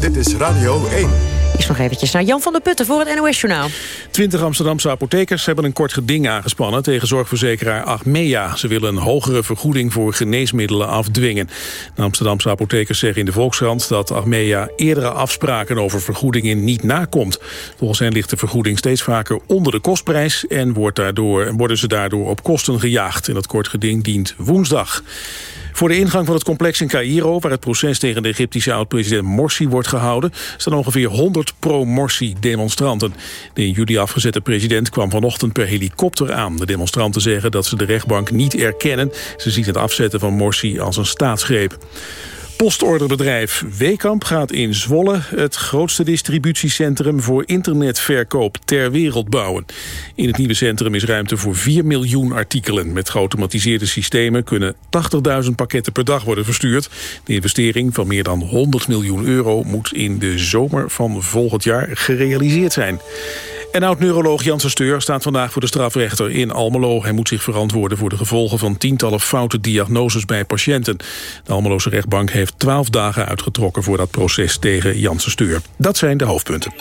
Dit is Radio 1. Eerst nog eventjes naar Jan van der Putten voor het NOS-journaal. Twintig Amsterdamse apothekers hebben een kort geding aangespannen... tegen zorgverzekeraar Achmea. Ze willen een hogere vergoeding voor geneesmiddelen afdwingen. De Amsterdamse apothekers zeggen in de Volkskrant... dat Achmea eerdere afspraken over vergoedingen niet nakomt. Volgens hen ligt de vergoeding steeds vaker onder de kostprijs... en wordt daardoor, worden ze daardoor op kosten gejaagd. En dat kort geding dient woensdag. Voor de ingang van het complex in Cairo, waar het proces tegen de Egyptische oud-president Morsi wordt gehouden, staan ongeveer 100 pro-Morsi-demonstranten. De in juli afgezette president kwam vanochtend per helikopter aan. De demonstranten zeggen dat ze de rechtbank niet erkennen. Ze zien het afzetten van Morsi als een staatsgreep. Postorderbedrijf Wekamp gaat in Zwolle het grootste distributiecentrum voor internetverkoop ter wereld bouwen. In het nieuwe centrum is ruimte voor 4 miljoen artikelen. Met geautomatiseerde systemen kunnen 80.000 pakketten per dag worden verstuurd. De investering van meer dan 100 miljoen euro moet in de zomer van volgend jaar gerealiseerd zijn. En oud-neuroloog Janssen Steur staat vandaag voor de strafrechter in Almelo. Hij moet zich verantwoorden voor de gevolgen van tientallen foute diagnoses bij patiënten. De Almeloze rechtbank heeft twaalf dagen uitgetrokken voor dat proces tegen Janssen Steur. Dat zijn de hoofdpunten.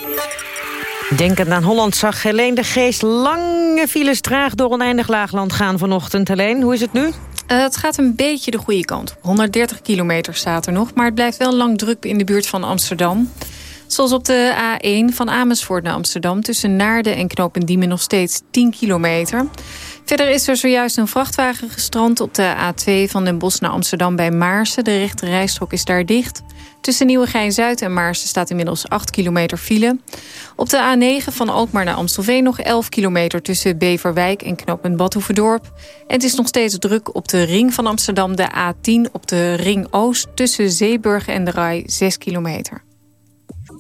Denkend aan Holland zag Helene de Geest lange files traag door oneindig laagland gaan vanochtend. Helene, hoe is het nu? Uh, het gaat een beetje de goede kant. 130 kilometer staat er nog, maar het blijft wel lang druk in de buurt van Amsterdam. Zoals op de A1 van Amersfoort naar Amsterdam... tussen Naarden en Knopendiemen nog steeds 10 kilometer. Verder is er zojuist een vrachtwagen gestrand op de A2 van Den Bosch naar Amsterdam bij Maarsen. De rechte rijstrook is daar dicht. Tussen Nieuwegein-Zuid en Maarsen staat inmiddels 8 kilometer file. Op de A9 van Alkmaar naar Amstelveen nog 11 kilometer... tussen Beverwijk en knooppunt Badhoevedorp. En het is nog steeds druk op de ring van Amsterdam, de A10... op de ring Oost tussen Zeeburg en de Rai 6 kilometer.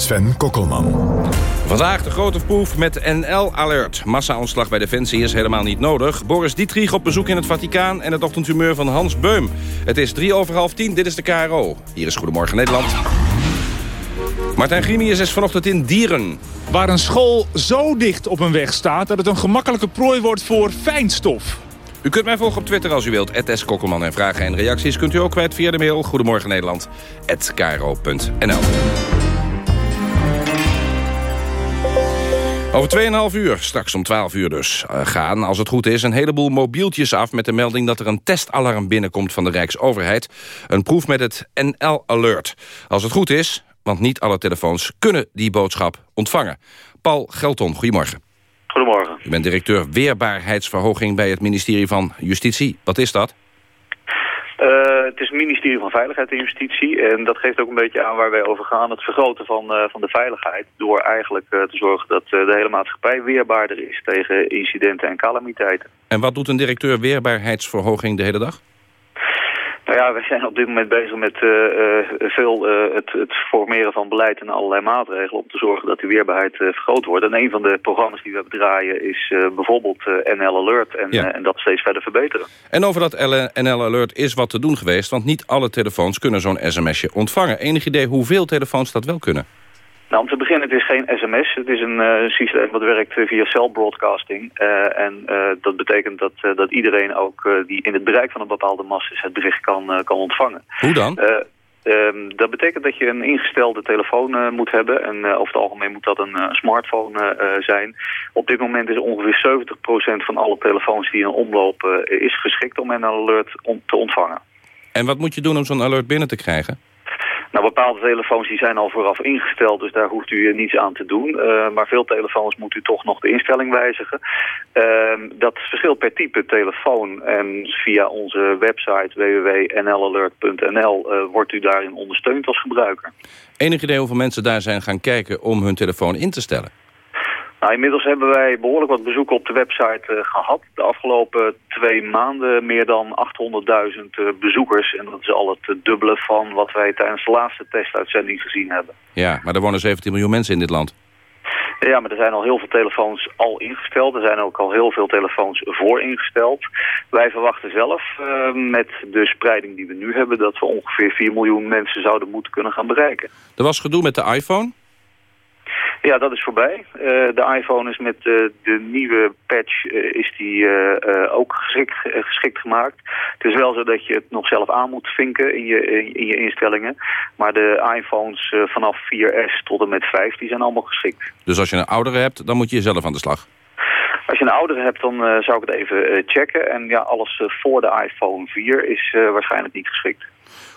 Sven Kokkelman. Vandaag de grote proef met NL-alert. Massa-ontslag bij Defensie is helemaal niet nodig. Boris Dietrich op bezoek in het Vaticaan en het ochtendhumeur van Hans Beum. Het is drie over half tien, dit is de KRO. Hier is Goedemorgen Nederland. Martijn Grimius is vanochtend in Dieren. Waar een school zo dicht op een weg staat... dat het een gemakkelijke prooi wordt voor fijnstof. U kunt mij volgen op Twitter als u wilt. S. Kokkelman en vragen en reacties kunt u ook kwijt via de mail... Goedemorgen Nederland, Over 2,5 uur, straks om 12 uur dus, uh, gaan, als het goed is... een heleboel mobieltjes af met de melding dat er een testalarm binnenkomt van de Rijksoverheid. Een proef met het NL-alert. Als het goed is, want niet alle telefoons kunnen die boodschap ontvangen. Paul Gelton, goedemorgen. Goedemorgen. U bent directeur Weerbaarheidsverhoging bij het ministerie van Justitie. Wat is dat? Uh, het is het ministerie van Veiligheid en Justitie. En dat geeft ook een beetje aan waar wij over gaan. Het vergroten van, uh, van de veiligheid. Door eigenlijk uh, te zorgen dat de hele maatschappij weerbaarder is tegen incidenten en calamiteiten. En wat doet een directeur Weerbaarheidsverhoging de hele dag? Nou ja, wij zijn op dit moment bezig met uh, veel uh, het, het, formeren van beleid en allerlei maatregelen om te zorgen dat die weerbaarheid vergroot wordt. En een van de programma's die we draaien is bijvoorbeeld NL Alert en, Ja. en dat steeds verder verbeteren. En over dat NL Alert is wat te doen geweest... want niet alle telefoons kunnen zo'n sms'je ontvangen. Enig idee hoeveel telefoons dat wel kunnen? Nou, om te beginnen, het is geen sms. Het is een eh, systeem dat werkt eh, via cell broadcasting. Eh, en dat betekent dat, dat iedereen ook die in het bereik van een bepaalde massa is... het bericht kan, kan ontvangen. Hoe dan? Eh, ehm, dat betekent dat je een ingestelde telefoon moet hebben. En over het algemeen moet dat een smartphone zijn. Op dit moment is ongeveer 70% van alle telefoons die in omloop is geschikt om een alert on- te ontvangen. En wat moet je doen om zo'n alert binnen te krijgen? Nou, bepaalde telefoons die zijn al vooraf ingesteld, dus daar hoeft u eh, niets aan te doen. Eh, maar veel telefoons moet u toch nog de instelling wijzigen. Ehm, dat verschilt per type telefoon. En via onze website www.nlalert.nl eh, wordt u daarin ondersteund als gebruiker. Enig idee hoeveel mensen daar zijn gaan kijken om hun telefoon in te stellen? Nou, inmiddels hebben wij behoorlijk wat bezoeken op de website eh, gehad. De afgelopen twee maanden meer dan 800.000 eh, bezoekers. En dat is al het eh, dubbele van wat wij tijdens de laatste testuitzending gezien hebben. Ja, maar er wonen 17 miljoen mensen in dit land. Ja, maar er zijn al heel veel telefoons al ingesteld. Er zijn ook al heel veel telefoons voor ingesteld. Wij verwachten zelf met de spreiding die we nu hebben... dat we ongeveer 4 miljoen mensen zouden moeten kunnen gaan bereiken. Er was gedoe met de iPhone. Ja, dat is voorbij. Eh, de iPhone is met eh, de nieuwe patch eh, is die, ook geschikt, geschikt gemaakt. Het is wel zo dat je het nog zelf aan moet vinken in je, in, in je instellingen. Maar de iPhones vanaf 4S tot en met 5 die zijn allemaal geschikt. Dus als je een oudere hebt, dan moet je jezelf aan de slag. Als je een oudere hebt, dan zou ik het even checken. En ja, alles voor de iPhone 4 is waarschijnlijk niet geschikt.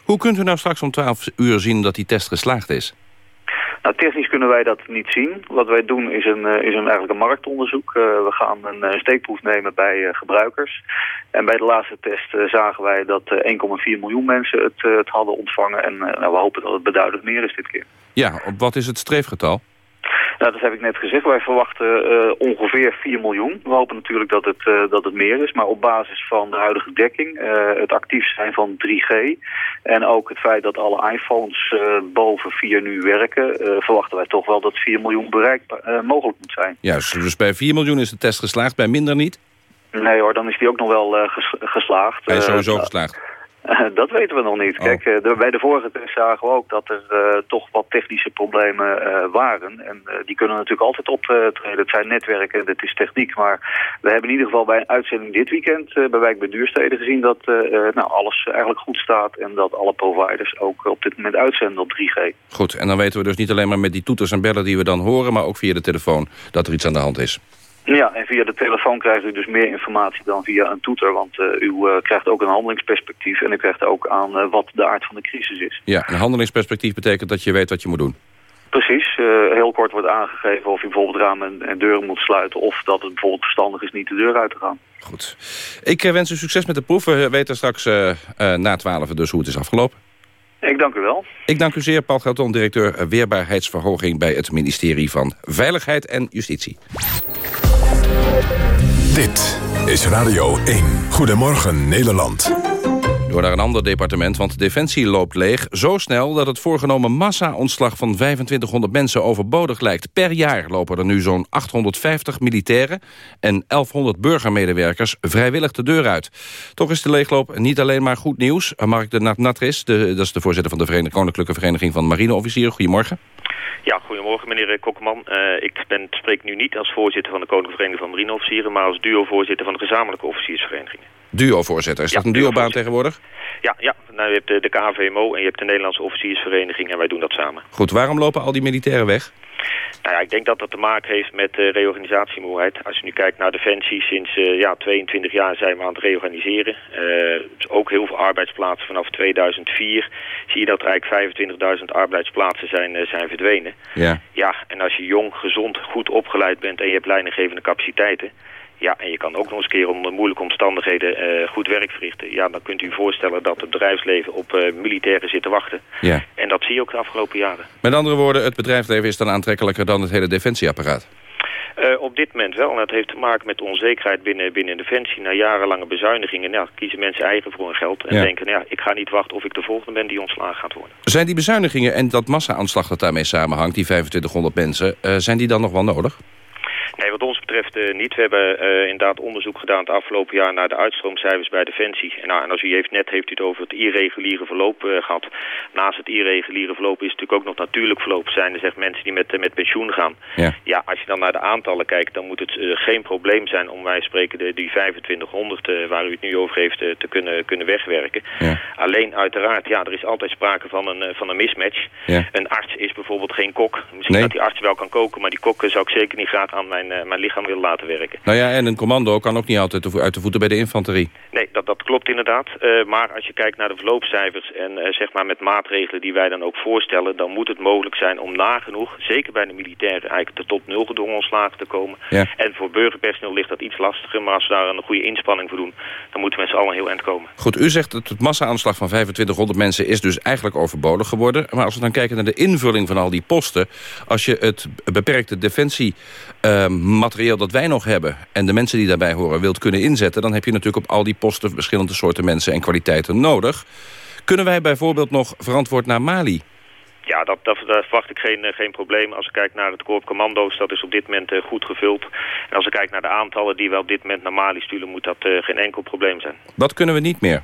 Hoe kunt u nou straks om 12 uur zien dat die test geslaagd is? Nou, technisch kunnen wij dat niet zien. Wat wij doen is een, eh, is een eigenlijk een marktonderzoek. Eh, we gaan een eh, steekproef nemen bij gebruikers. En bij de laatste test zagen wij dat eh, 1,4 miljoen mensen het, het hadden ontvangen. En nou, we hopen dat het beduidend meer is dit keer. Ja, wat is het streefgetal? Nou, dat heb ik net gezegd. Wij verwachten eh, ongeveer 4 miljoen. We hopen natuurlijk dat het, eh, dat het meer is. Maar op basis van de huidige dekking, eh, het actief zijn van 3G... en ook het feit dat alle iPhones boven 4 nu werken... verwachten wij toch wel dat 4 miljoen bereikbaar eh, mogelijk moet zijn. Juist, dus bij 4 miljoen is de test geslaagd, bij minder niet? Nee hoor, dan is die ook nog wel ges- geslaagd. Hij is sowieso geslaagd. Dat weten we nog niet. Kijk, eh, de- bij de vorige test zagen we ook dat er eh, toch wat technische problemen eh, waren. En eh, die kunnen natuurlijk altijd optreden. Het zijn netwerken en het is techniek. Maar we hebben in ieder geval bij een uitzending dit weekend eh, bij Wijk bij Duurstede gezien dat eh, eh, nou, alles eigenlijk goed staat. En dat alle providers ook op dit moment uitzenden op 3G. Goed, en dan weten we dus niet alleen maar met die toeters en bellen die we dan horen... maar ook via de telefoon dat er iets aan de hand is. Ja, en via de telefoon krijgt u dus meer informatie dan via een toeter. Want eh, u eh, krijgt ook een handelingsperspectief en u krijgt ook aan eh, wat de aard van de crisis is. Ja, een handelingsperspectief betekent dat je weet wat je moet doen. Precies. Heel kort wordt aangegeven of u bijvoorbeeld ramen en, en deuren moet sluiten... of dat het bijvoorbeeld verstandig is niet de deur uit te gaan. Goed. Ik wens u succes met de proef. We weten straks na 12 dus hoe het is afgelopen. Ik dank u wel. Ik dank u zeer, Paul Gelton, directeur Weerbaarheidsverhoging... bij het ministerie van Veiligheid en Justitie. Dit is Radio 1. Goedemorgen Nederland. Door naar een ander departement, want Defensie loopt leeg... zo snel dat het voorgenomen massa-ontslag van 2500 mensen overbodig lijkt. Per jaar lopen er nu zo'n 850 militairen... en 1100 burgermedewerkers vrijwillig de deur uit. Toch is de leegloop niet alleen maar goed nieuws. Mark de Nat Natris, de, dat is de voorzitter van de Verenigde Koninklijke Vereniging van Marineofficieren. Goedemorgen. Ja, goedemorgen meneer Kokkeman. Eh, ik ben, spreek nu niet als voorzitter van de Koninklijke Vereniging van Marineofficieren... maar als duo-voorzitter van de gezamenlijke officiersverenigingen. Duo-voorzitter, is Ja, dat een duobaan duo-voorzitter. tegenwoordig? Ja, ja. Nou, je hebt de, de KVMO en je hebt de Nederlandse officiersvereniging en wij doen dat samen. Goed, waarom lopen al die militairen weg? Nou ja, ik denk dat dat te maken heeft met de reorganisatiemoeheid. Als je nu kijkt naar Defensie, sinds eh, ja, 22 jaar zijn we aan het reorganiseren. Eh, dus ook heel veel arbeidsplaatsen vanaf 2004. Zie je dat er eigenlijk 25.000 arbeidsplaatsen zijn, zijn verdwenen. Ja. Ja, en als je jong, gezond, goed opgeleid bent en je hebt leidinggevende capaciteiten... Ja, en je kan ook nog eens een keer onder moeilijke omstandigheden eh, goed werk verrichten. Ja, dan kunt u voorstellen dat het bedrijfsleven op eh, militairen zit te wachten. Ja. En dat zie je ook de afgelopen jaren. Met andere woorden, het bedrijfsleven is dan aantrekkelijker dan het hele defensieapparaat. Uh, op dit moment wel. En dat heeft te maken met onzekerheid binnen, binnen Defensie. Na jarenlange bezuinigingen nou, kiezen mensen eigen voor hun geld. En denken, nou ja, ik ga niet wachten of ik de volgende ben die ontslagen gaat worden. Zijn die bezuinigingen en dat massa-aanslag dat daarmee samenhangt... die 2500 mensen, uh, zijn die dan nog wel nodig? Betreft uh, niet. We hebben uh, inderdaad onderzoek gedaan het afgelopen jaar naar de uitstroomcijfers bij Defensie. En, nou, en als u heeft, net heeft u het over het irreguliere verloop uh, gehad. Naast het irreguliere verloop is het natuurlijk ook nog natuurlijk verloop. Zijn er zeg mensen die met, met pensioen gaan. Ja. ja, als je dan naar de aantallen kijkt, dan moet het geen probleem zijn om wij spreken de, die 2500 waar u het nu over heeft te kunnen, kunnen wegwerken. Ja. Alleen uiteraard, ja, er is altijd sprake van een, van een mismatch. Ja. Een arts is bijvoorbeeld geen kok. Misschien nee. dat die arts wel kan koken, maar die kok zou ik zeker niet graag aan mijn, mijn lichaam willen laten werken. Nou ja, en een commando kan ook niet altijd uit de voeten bij de infanterie. Nee, dat, dat klopt inderdaad. Uh, maar als je kijkt naar de verloopscijfers en uh, zeg maar met maatregelen die wij dan ook voorstellen... dan moet het mogelijk zijn om nagenoeg, zeker bij de militairen... eigenlijk de tot nul gedwongen ontslagen te komen. Ja. En voor burgerpersoneel ligt dat iets lastiger. Maar als we daar een goede inspanning voor doen... dan moeten mensen allemaal heel eind komen. Goed, u zegt dat het massa-aanslag van 2500 mensen... is dus eigenlijk overbodig geworden. Maar als we dan kijken naar de invulling van al die posten... als je het beperkte defensie... Uh, dat wij nog hebben... en de mensen die daarbij horen wilt kunnen inzetten... dan heb je natuurlijk op al die posten verschillende soorten mensen en kwaliteiten nodig. Kunnen wij bijvoorbeeld nog verantwoord naar Mali? Ja, dat, dat, daar verwacht ik geen, geen probleem. Als ik kijk naar het korps commando's, dat is op dit moment uh, goed gevuld. En als ik kijk naar de aantallen die we op dit moment naar Mali sturen... moet dat uh, geen enkel probleem zijn. Wat kunnen we niet meer?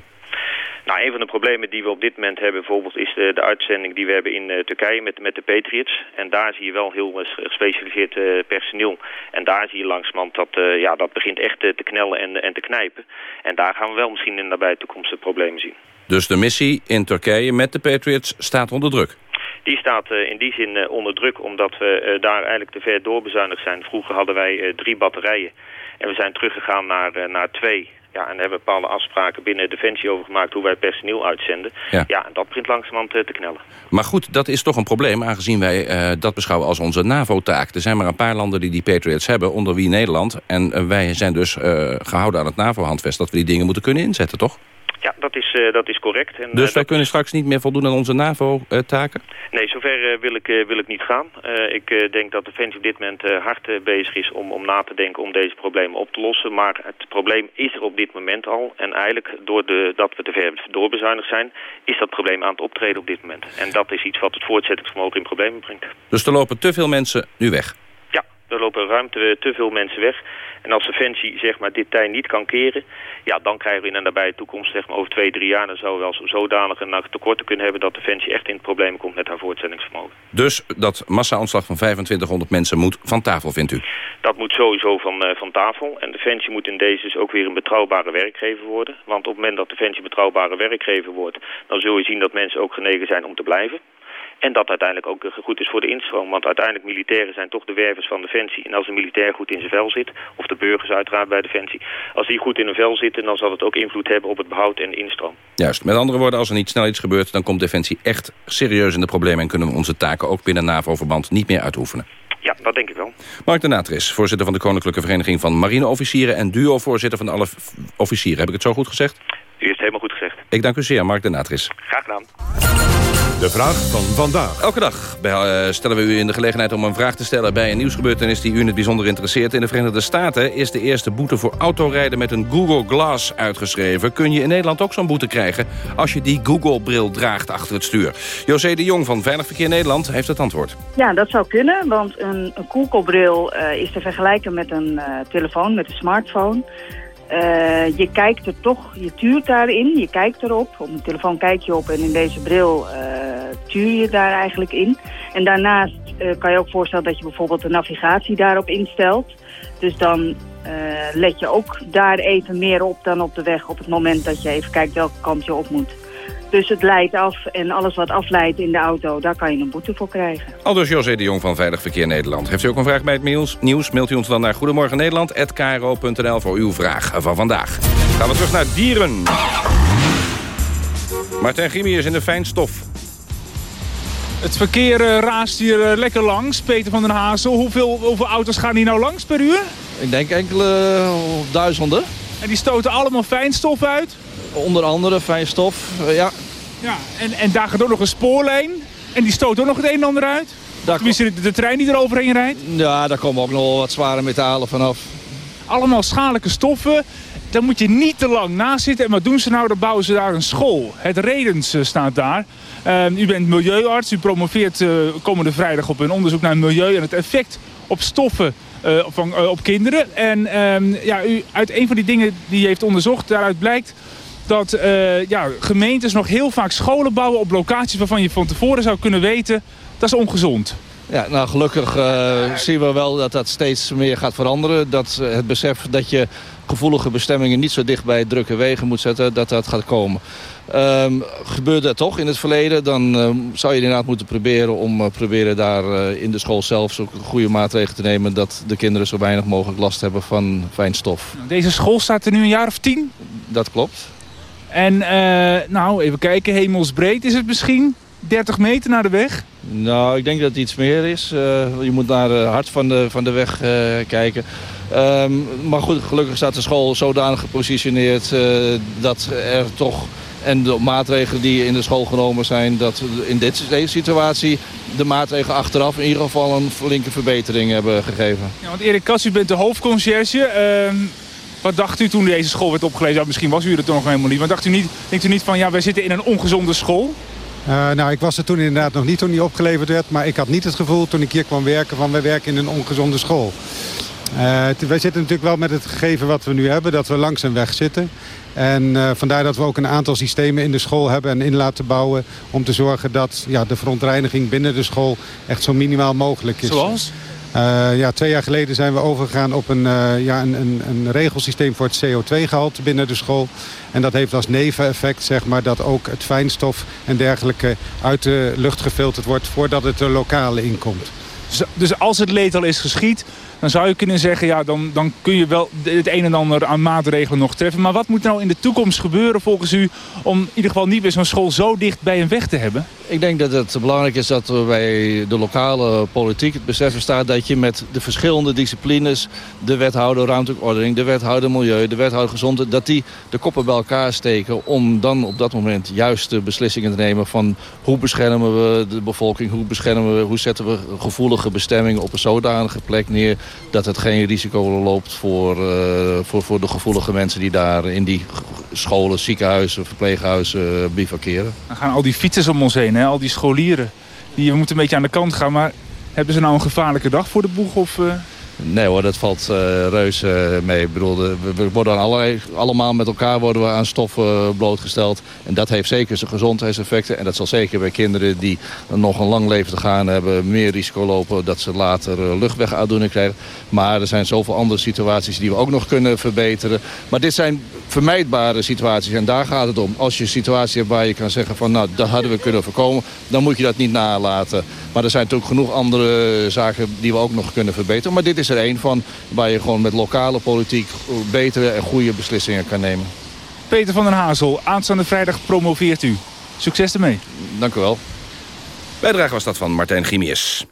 Nou, een van de problemen die we op dit moment hebben bijvoorbeeld is de, de uitzending die we hebben in uh, Turkije met, met de Patriots. En daar zie je wel heel uh, gespecialiseerd uh, personeel. En daar zie je langzamerhand dat, ja, dat begint echt te knellen en, en te knijpen. En daar gaan we wel misschien in de nabije toekomst problemen zien. Dus de missie in Turkije met de Patriots staat onder druk? Die staat in die zin onder druk omdat we daar eigenlijk te ver doorbezuinigd zijn. Vroeger hadden wij drie batterijen en we zijn teruggegaan naar, naar twee. Ja, en daar hebben we bepaalde afspraken binnen Defensie over gemaakt... hoe wij personeel uitzenden. Ja, ja en dat begint langzamerhand te knellen. Maar goed, dat is toch een probleem... aangezien wij uh, dat beschouwen als onze NAVO-taak. Er zijn maar een paar landen die die Patriots hebben... onder wie Nederland. En uh, wij zijn dus uh, gehouden aan het NAVO-handvest... dat we die dingen moeten kunnen inzetten, toch? Ja, dat is, uh, dat is correct. En, dus wij kunnen straks niet meer voldoen aan onze NAVO-taken? Nee, zover uh, wil, ik, wil ik niet gaan. ik denk dat Defensie op dit moment hard bezig is om, om na te denken om deze problemen op te lossen. Maar het probleem is er op dit moment al. En eigenlijk, door de, dat we te ver doorbezuinigd zijn, is dat probleem aan het optreden op dit moment. En dat is iets wat het voortzettingsvermogen in problemen brengt. Dus er lopen te veel mensen nu weg? Ja, er lopen ruim te, te veel mensen weg. En als Defensie zeg maar, dit tij niet kan keren... ja, dan krijgen we in de nabije toekomst zeg maar, over twee, drie jaar... dan zou we wel zodanig een tekorten kunnen hebben... dat Defensie echt in het probleem komt met haar voortzettingsvermogen. Dus dat massa-aanslag van 2500 mensen moet van tafel, vindt u? Dat moet sowieso van, uh, van tafel. En Defensie moet in deze dus ook weer een betrouwbare werkgever worden. Want op het moment dat Defensie betrouwbare werkgever wordt... dan zul je zien dat mensen ook genegen zijn om te blijven. En dat uiteindelijk ook goed is voor de instroom. Want uiteindelijk militairen zijn toch de wervers van Defensie. En als een militair goed in zijn vel zit, of de burgers uiteraard bij Defensie... als die goed in hun vel zitten, dan zal het ook invloed hebben op het behoud en de instroom. Juist. Met andere woorden, als er niet snel iets gebeurt... dan komt Defensie echt serieus in de problemen... en kunnen we onze taken ook binnen NAVO-verband niet meer uitoefenen. Ja, dat denk ik wel. Mark de Natris, voorzitter van de Koninklijke Vereniging van Marineofficieren... en duo-voorzitter van alle officieren. Heb ik het zo goed gezegd? U heeft het helemaal goed gezegd. Ik dank u zeer, Mark de Natris. Graag gedaan. De vraag van vandaag. Elke dag stellen we u in de gelegenheid om een vraag te stellen... bij een nieuwsgebeurtenis die u in het bijzonder interesseert. In de Verenigde Staten is de eerste boete voor autorijden met een Google Glass uitgeschreven. Kun je in Nederland ook zo'n boete krijgen als je die Google-bril draagt achter het stuur? José de Jong van Veilig Verkeer Nederland heeft het antwoord. Ja, dat zou kunnen, want een, een Google-bril uh, is te vergelijken met een uh, telefoon, met een smartphone... Uh, je kijkt er toch, je tuurt daarin, je kijkt erop. Op een telefoon kijk je op en in deze bril uh, tuur je daar eigenlijk in. En daarnaast uh, kan je ook voorstellen dat je bijvoorbeeld de navigatie daarop instelt. Dus dan let je ook daar even meer op dan op de weg op het moment dat je even kijkt welke kant je op moet. Dus het leidt af en alles wat afleidt in de auto, daar kan je een boete voor krijgen. Aldus José de Jong van Veilig Verkeer Nederland. Heeft u ook een vraag bij het nieuws? Mailt u ons dan naar Goedemorgen Nederland@kro.nl voor uw vraag van vandaag. Gaan we terug naar dieren. Martijn Grimius in de fijnstof. Het verkeer uh, raast hier uh, lekker langs. Peter van den Hazel, hoeveel, hoeveel auto's gaan hier nou langs per uur? Ik denk enkele duizenden. En die stoten allemaal fijnstof uit? Onder andere fijnstof, ja. Ja, en, en daar gaat ook nog een spoorlijn. En die stoot ook nog het een en ander uit? Tenminste, de, de trein die er overheen rijdt? Ja, daar komen ook nog wat zware metalen vanaf. Allemaal schadelijke stoffen. Daar moet je niet te lang naast zitten. En wat doen ze nou? Dan bouwen ze daar een school. Het Redens eh, staat daar. Uh, u bent milieuarts. U promoveert uh, komende vrijdag op een onderzoek naar milieu en het effect op stoffen uh, van, op kinderen. En ehm, ja, u, uit een van die dingen die u heeft onderzocht, daaruit blijkt dat ja, gemeentes nog heel vaak scholen bouwen op locaties waarvan je van tevoren zou kunnen weten dat is ongezond. Ja, nou gelukkig zien we wel dat dat steeds meer gaat veranderen. Dat het besef dat je gevoelige bestemmingen niet zo dicht bij drukke wegen moet zetten, dat dat gaat komen. Um, gebeurt dat toch in het verleden, dan uh, zou je inderdaad moeten proberen om proberen daar in de school zelf zo goede maatregelen te nemen dat de kinderen zo weinig mogelijk last hebben van fijnstof. Deze school staat er nu een jaar of tien? Dat klopt. En nou, even kijken, hemelsbreed is het misschien? 30 meter naar de weg? Nou, ik denk dat het iets meer is. Je moet naar het hart van de, van de weg kijken. Um, maar goed, gelukkig staat de school zodanig gepositioneerd uh, dat er toch... En de maatregelen die in de school genomen zijn... dat in dit, deze situatie de maatregelen achteraf in ieder geval een flinke verbetering hebben gegeven. Ja, want Erik Kass, u bent de hoofdconciërge. Ehm, wat dacht u toen deze school werd opgelezen? Ja, misschien was u er toch nog helemaal niet. Maar dacht u niet, denkt u niet van, ja, wij zitten in een ongezonde school? Uh, nou, ik was er toen inderdaad nog niet toen die opgeleverd werd. Maar ik had niet het gevoel toen ik hier kwam werken van wij werken in een ongezonde school. Uh, wij zitten natuurlijk wel met het gegeven wat we nu hebben, dat we langs een weg zitten. En uh, vandaar dat we ook een aantal systemen in de school hebben en in laten bouwen... om te zorgen dat ja, de verontreiniging binnen de school echt zo minimaal mogelijk is. Zoals? Uh, ja, twee jaar geleden zijn we overgegaan op een, uh, ja, een, een, een, regelsysteem voor het CO2-gehalte binnen de school. En dat heeft als neveneffect zeg maar, dat ook het fijnstof en dergelijke uit de lucht gefilterd wordt voordat het er lokale inkomt. Dus, dus als het leed al is geschied, dan zou je kunnen zeggen... ja, dan, dan kun je wel het een en ander aan maatregelen nog treffen. Maar wat moet nou in de toekomst gebeuren volgens u... om in ieder geval niet meer zo'n school zo dicht bij een weg te hebben? Ik denk dat het belangrijk is dat er bij de lokale politiek het besef staat... dat je met de verschillende disciplines, de wethouder ruimtelijke ordening... de wethouder milieu, de wethouder gezondheid... dat die de koppen bij elkaar steken om dan op dat moment juiste beslissingen te nemen... van hoe beschermen we de bevolking, hoe beschermen we... hoe zetten we gevoelige bestemmingen op een zodanige plek neer dat het geen risico loopt voor, uh, voor, voor de gevoelige mensen die daar in die scholen, ziekenhuizen, verpleeghuizen uh, bivakeren. Dan gaan al die fietsers om ons heen? Al die scholieren. Die moeten een beetje aan de kant gaan, maar hebben ze nou een gevaarlijke dag voor de boeg? Of, uh... Nee hoor, dat valt uh, reuze mee. Ik bedoel, we worden allerlei, allemaal met elkaar worden we aan stoffen blootgesteld. En dat heeft zeker zijn gezondheidseffecten. En dat zal zeker bij kinderen die nog een lang leven te gaan hebben... meer risico lopen dat ze later luchtwegaandoening krijgen. Maar er zijn zoveel andere situaties die we ook nog kunnen verbeteren. Maar dit zijn vermijdbare situaties. En daar gaat het om. Als je een situatie hebt waar je kan zeggen van... nou, dat hadden we kunnen voorkomen, dan moet je dat niet nalaten. Maar er zijn natuurlijk genoeg andere zaken die we ook nog kunnen verbeteren. Maar dit is er één van waar je gewoon met lokale politiek... betere en goede beslissingen kan nemen. Peter van den Hazel, aanstaande vrijdag promoveert u. Succes ermee. Dank u wel. Bijdrage was dat van Martijn Grimius.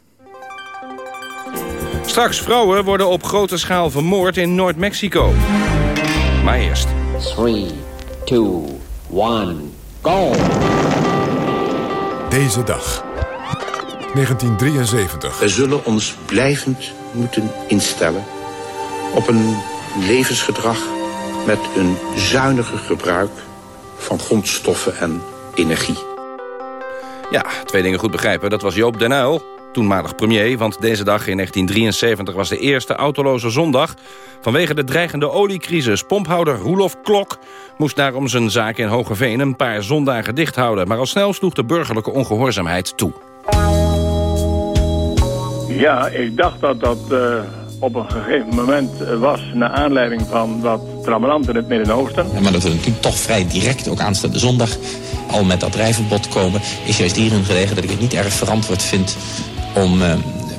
Straks, vrouwen worden op grote schaal vermoord in Noord-Mexico. Maar eerst... 3, 2, 1, go! Deze dag. 1973. We zullen ons blijvend moeten instellen op een levensgedrag met een zuiniger gebruik van grondstoffen en energie. Ja, twee dingen goed begrijpen. Dat was Joop den Uyl, toenmalig premier. Want deze dag in 1973 was de eerste autoloze zondag. Vanwege de dreigende oliecrisis. Pomphouder Roelof Klok moest daarom zijn zaak in Hogeveen een paar zondagen dicht houden. Maar al snel sloeg de burgerlijke ongehoorzaamheid toe. Ja, ik dacht dat dat uh, op een gegeven moment was... naar aanleiding van wat trammeland in het Midden-Oosten. Ja, maar dat we natuurlijk toch vrij direct, ook aanstaande zondag... al met dat rijverbod komen, is juist hierin gelegen... dat ik het niet erg verantwoord vind om... Uh,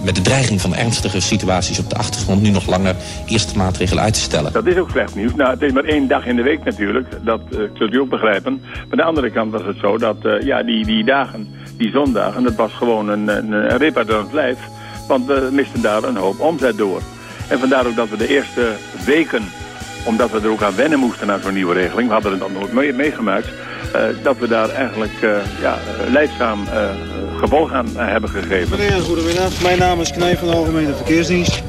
met de dreiging van ernstige situaties op de achtergrond... nu nog langer eerste maatregelen uit te stellen. Dat is ook slecht nieuws. Nou, het is maar één dag in de week natuurlijk. Dat uh, zult u ook begrijpen. Maar aan de andere kant was het zo dat uh, ja, die, die dagen, die zondagen... dat was gewoon een, een, een rip uit het lijf... Want we misten daar een hoop omzet door. En vandaar ook dat we de eerste weken, omdat we er ook aan wennen moesten naar zo'n nieuwe regeling, we hadden het nog nooit mee, meegemaakt, eh, dat we daar eigenlijk uh, ja, leidzaam uh, gevolg aan hebben gegeven. Meneer, goedemiddag. Mijn naam is Knijp van de Algemene Verkeersdienst.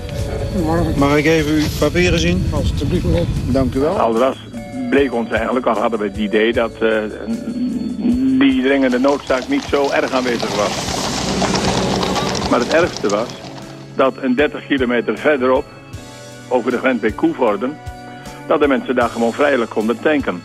Mag ik even uw papieren zien? Alsjeblieft, meneer. Dank u wel. Alras bleek ons eigenlijk, al hadden we het idee dat die dringende noodzaak niet zo erg aanwezig was. Maar het ergste was dat een 30 kilometer verderop, over de grens bij Koevorden, dat de mensen daar gewoon vrijelijk konden tanken.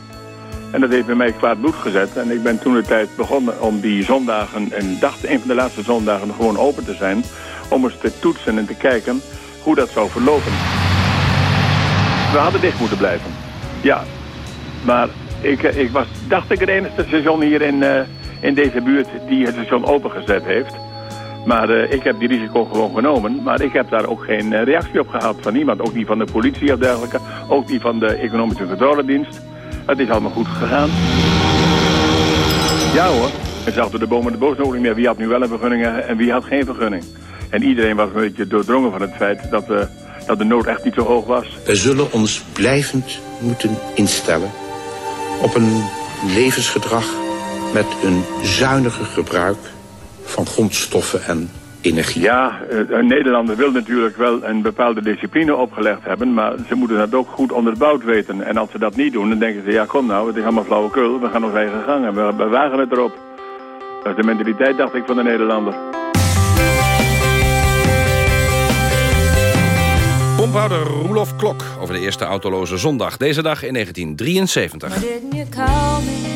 En dat heeft bij mij kwaad bloed gezet. En ik ben toen de tijd begonnen om die zondagen, en dacht een van de laatste zondagen gewoon open te zijn, om eens te toetsen en te kijken hoe dat zou verlopen. We hadden dicht moeten blijven. Ja, maar ik, ik was, dacht ik, het enige station hier in, uh, in deze buurt die het station opengezet heeft. Maar uh, ik heb die risico gewoon genomen. Maar ik heb daar ook geen uh, reactie op gehad van niemand. Ook niet van de politie of dergelijke. Ook niet van de economische controledienst. Het is allemaal goed gegaan. Ja hoor. En zag door de bomen de boos niet meer. Wie had nu wel een vergunning en wie had geen vergunning. En iedereen was een beetje doordrongen van het feit dat, uh, dat de nood echt niet zo hoog was. We zullen ons blijvend moeten instellen op een levensgedrag met een zuiniger gebruik van grondstoffen en energie. Ja, eh, een Nederlander wil natuurlijk wel een bepaalde discipline opgelegd hebben, maar ze moeten dat ook goed onderbouwd weten. En als ze dat niet doen, dan denken ze, ja kom nou, het is allemaal flauwekul, we gaan ons eigen gang en we, we wagen het erop. Dat is de mentaliteit, dacht ik, van de Nederlander. Pomphouder Roelof Klok over de eerste autoloze zondag. Deze dag in 1973.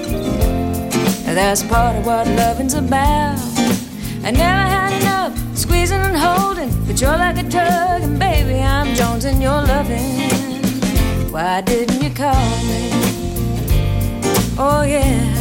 That's part of what loving's about. I never had enough squeezing and holding, but you're like a tug, and baby, I'm jonesing your loving. Why didn't you call me? Oh, yeah.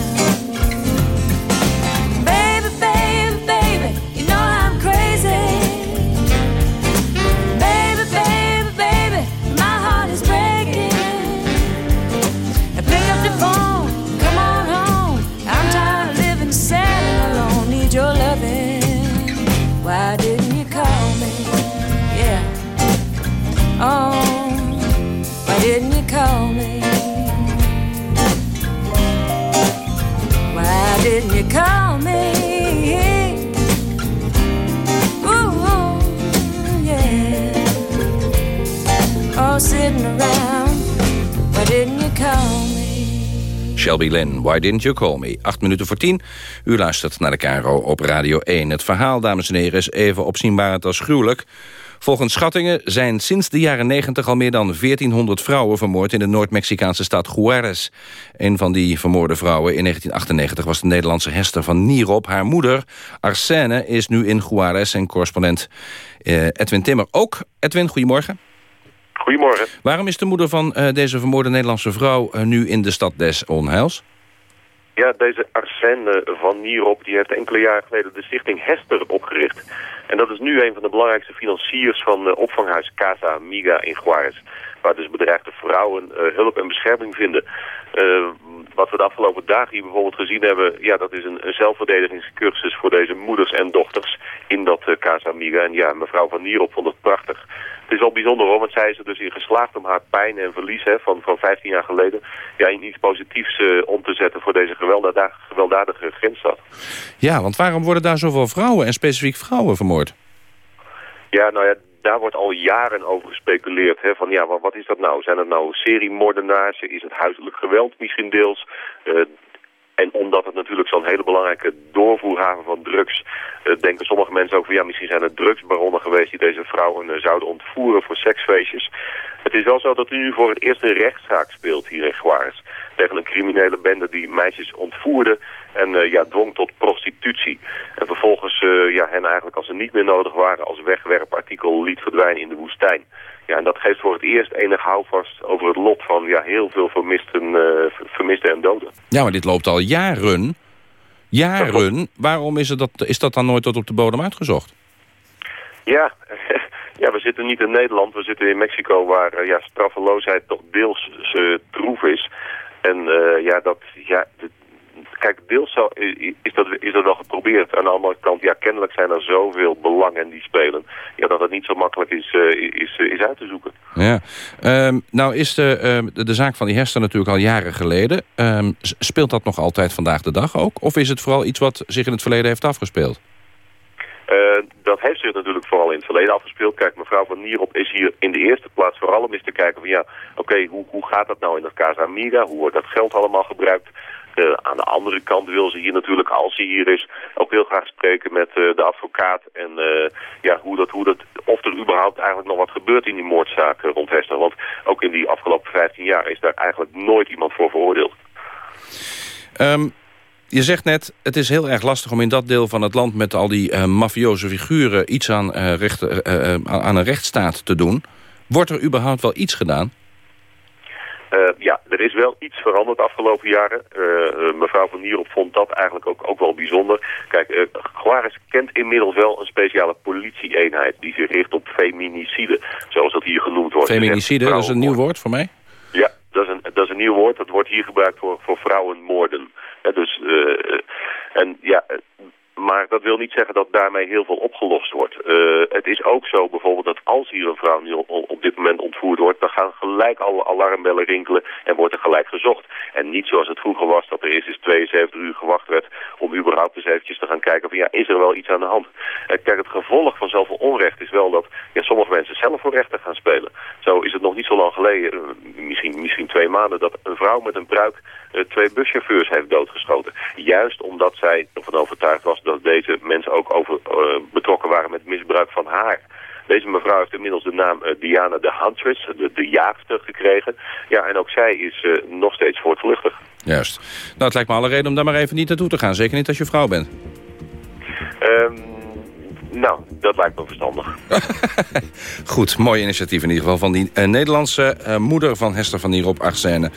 Shelby Lynn, Why Didn't You Call Me? Acht minuten voor tien. U luistert naar de Caro op Radio 1. Het verhaal, dames en heren, is even opzienbarend als gruwelijk. Volgens schattingen zijn sinds de jaren 90 al meer dan 1400 vrouwen vermoord... in de Noord-Mexicaanse stad Juarez. Een van die vermoorde vrouwen in 1998 was de Nederlandse Hester van Nierop. Haar moeder, Arsène, is nu in Juarez en correspondent eh, Edwin Timmer. Ook, Edwin, goedemorgen. Goedemorgen. Waarom is de moeder van uh, deze vermoorde Nederlandse vrouw uh, nu in de stad des onheils? Ja, deze Arsène van Nierop die heeft enkele jaren geleden de stichting Hester opgericht. En dat is nu een van de belangrijkste financiers van de opvanghuis Casa Amiga in Juarez. Waar dus bedreigde vrouwen uh, hulp en bescherming vinden. wat we de afgelopen dagen hier bijvoorbeeld gezien hebben... ja, dat is een, een zelfverdedigingscursus voor deze moeders en dochters in dat Casa Amiga. En ja, mevrouw van Nierop vond het prachtig. Het is wel bijzonder hoor, want zij is er dus in geslaagd om haar pijn en verlies hè, van, van 15 jaar geleden ja, in iets positiefs uh, om te zetten voor deze gewelddadige, gewelddadige grensstad. Ja, want waarom worden daar zoveel vrouwen en specifiek vrouwen vermoord? Ja, nou ja, daar wordt al jaren over gespeculeerd. Hè, van ja, wat, wat is dat nou? Zijn het nou seriemoordenaars? Is het huiselijk geweld misschien deels? Uh, en omdat het natuurlijk zo'n hele belangrijke doorvoerhaven van drugs... Uh, denken sommige mensen ook van ja, misschien zijn het drugsbaronnen geweest... die deze vrouwen uh, zouden ontvoeren voor seksfeestjes. Het is wel zo dat er nu voor het eerst een rechtszaak speelt hier in Juarez. Tegen een criminele bende die meisjes ontvoerde... En eh, ja, dwong tot prostitutie. En vervolgens eh, ja, hen eigenlijk als ze niet meer nodig waren als wegwerpartikel liet verdwijnen in de woestijn. Ja, en dat geeft voor het eerst enig houvast over het lot van ja, heel veel vermisten, uh, vermisten en doden. Ja, maar dit loopt al jaren. Jaren. Waarom is, het dat, is dat dan nooit tot op de bodem uitgezocht? Ja, ja, we zitten niet in Nederland. We zitten in Mexico waar ja, straffeloosheid toch deels troef is. En ja, dat, ja, kijk, deels zo, is, dat, is dat wel geprobeerd. Aan de andere kant, ja, kennelijk zijn er zoveel belangen die spelen... Ja, dat het niet zo makkelijk is, uh, is, is uit te zoeken. Ja. Um, nou is de, uh, de zaak van die hersen natuurlijk al jaren geleden. Um, speelt dat nog altijd vandaag de dag ook? Of is het vooral iets wat zich in het verleden heeft afgespeeld? Uh, dat heeft zich natuurlijk vooral in het verleden afgespeeld. Kijk, mevrouw van Nierop is hier in de eerste plaats vooral om eens te kijken van ja, oké, hoe, hoe gaat dat nou in dat Casa Amiga? Hoe wordt dat geld allemaal gebruikt? Uh, aan de andere kant wil ze hier natuurlijk, als ze hier is, ook heel graag spreken met uh, de advocaat. En uh, ja, hoe dat, hoe dat, of er überhaupt eigenlijk nog wat gebeurt in die moordzaak rond Hester. Want ook in die afgelopen 15 jaar is daar eigenlijk nooit iemand voor veroordeeld. Um, je zegt net, het is heel erg lastig om in dat deel van het land... met al die mafioze figuren iets aan, recht, aan een rechtsstaat te doen. Wordt er überhaupt wel iets gedaan? Ja, er is wel iets veranderd de afgelopen jaren. mevrouw van Nierop vond dat eigenlijk ook, ook wel bijzonder. Kijk, uh, Juarez kent inmiddels wel een speciale politie-eenheid... die zich richt op feminicide, zoals dat hier genoemd wordt. Feminicide, dat is een nieuw woord voor mij? Ja, dat is een, dat is een nieuw woord. Dat wordt hier gebruikt voor, voor vrouwenmoorden. Ja, dus, en ja, maar dat wil niet zeggen dat daarmee heel veel opgelost wordt. Uh, het is ook zo bijvoorbeeld dat als hier een vrouw nu op, dit moment ontvoerd wordt... dan gaan gelijk alle alarmbellen rinkelen en wordt er gelijk gezocht. En niet zoals het vroeger was dat er eerst eens 72 uur gewacht werd... om überhaupt eens eventjes te gaan kijken van ja, is er wel iets aan de hand? Uh, kijk, het gevolg van zoveel onrecht is wel dat ja, sommige mensen zelf voor rechten gaan spelen. Zo is het nog niet zo lang geleden, uh, misschien, misschien twee maanden... dat een vrouw met een pruik twee buschauffeurs heeft doodgeschoten. Juist omdat zij ervan overtuigd was deze mensen ook over, uh, betrokken waren met misbruik van haar. Deze mevrouw heeft inmiddels de naam uh, Diana de Huntress, de, de jaagster, gekregen. Ja, en ook zij is uh, nog steeds voortvluchtig. Juist. Nou, het lijkt me alle reden om daar maar even niet naartoe te gaan. Zeker niet als je vrouw bent. Um, nou, dat lijkt me verstandig. Goed, mooi initiatief in ieder geval van die uh, Nederlandse uh, moeder van Hester van Nierop Arsene.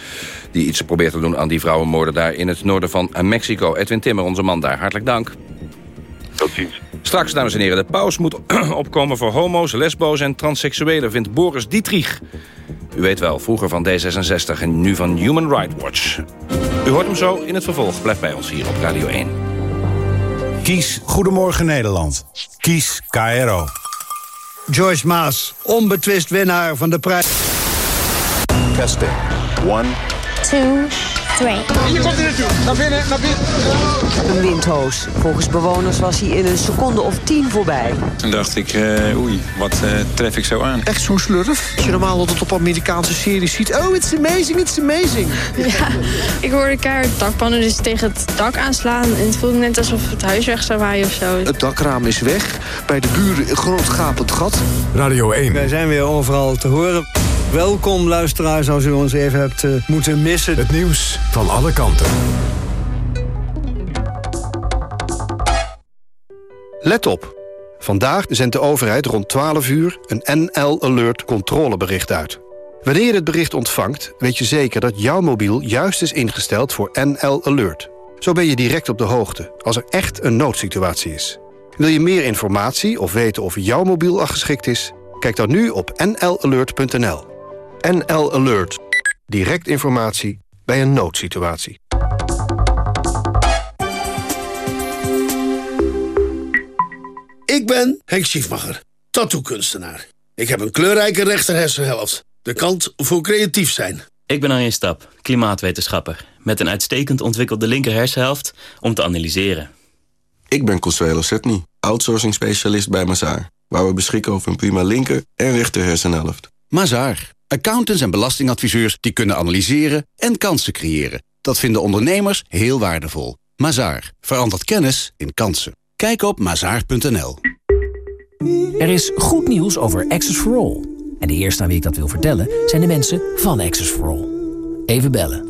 Die iets probeert te doen aan die vrouwenmoorden daar in het noorden van uh, Mexico. Edwin Timmer, onze man daar. Hartelijk dank. Tot ziens. Straks, dames en heren, de paus moet opkomen voor homo's, lesbo's en transseksuelen, vindt Boris Dietrich. U weet wel, vroeger van D66 en nu van Human Rights Watch. U hoort hem zo in het vervolg. Blijf bij ons hier op Radio 1. Kies Goedemorgen Nederland. Kies KRO. Joyce Maas, onbetwist winnaar van de prijs. Testing. One. Two. Three. Hier komt hij naartoe. Naar binnen, naar binnen. Een windhoos. Volgens bewoners was hij in een seconde of tien voorbij. Toen dacht ik, uh, oei, wat uh, tref ik zo aan? Echt zo'n slurf? Als je normaal altijd op Amerikaanse series ziet. Oh, it's amazing, it's amazing. Ja, ik hoorde keihard dakpannen dus tegen het dak aanslaan. En het voelde net alsof het huis weg zou waaien of zo. Het dakraam is weg. Bij de buren een groot gapend gat. Radio 1. Wij zijn weer overal te horen. Welkom luisteraars als u ons even hebt uh, moeten missen. Het nieuws van alle kanten. Let op. Vandaag zendt de overheid rond 12 uur een NL Alert controlebericht uit. Wanneer je het bericht ontvangt, weet je zeker dat jouw mobiel juist is ingesteld voor NL Alert. Zo ben je direct op de hoogte als er echt een noodsituatie is. Wil je meer informatie of weten of jouw mobiel al geschikt is? Kijk dan nu op nlalert.nl. NL Alert. Direct informatie bij een noodsituatie. Ik ben Henk Schiefmacher, tattoo-kunstenaar. Ik heb een kleurrijke rechterhersenhelft. De kant voor creatief zijn. Ik ben Arjen Stap, klimaatwetenschapper. Met een uitstekend ontwikkelde linkerhersenhelft om te analyseren. Ik ben Consuelo Setny, outsourcing specialist bij Mazaar. Waar we beschikken over een prima linker en rechter hersenhelft. Mazaar. Accountants en belastingadviseurs die kunnen analyseren en kansen creëren. Dat vinden ondernemers heel waardevol. Mazaar. Verandert kennis in kansen. Kijk op mazaar.nl. Er is goed nieuws over Access for All. En de eerste aan wie ik dat wil vertellen zijn de mensen van Access for All. Even bellen.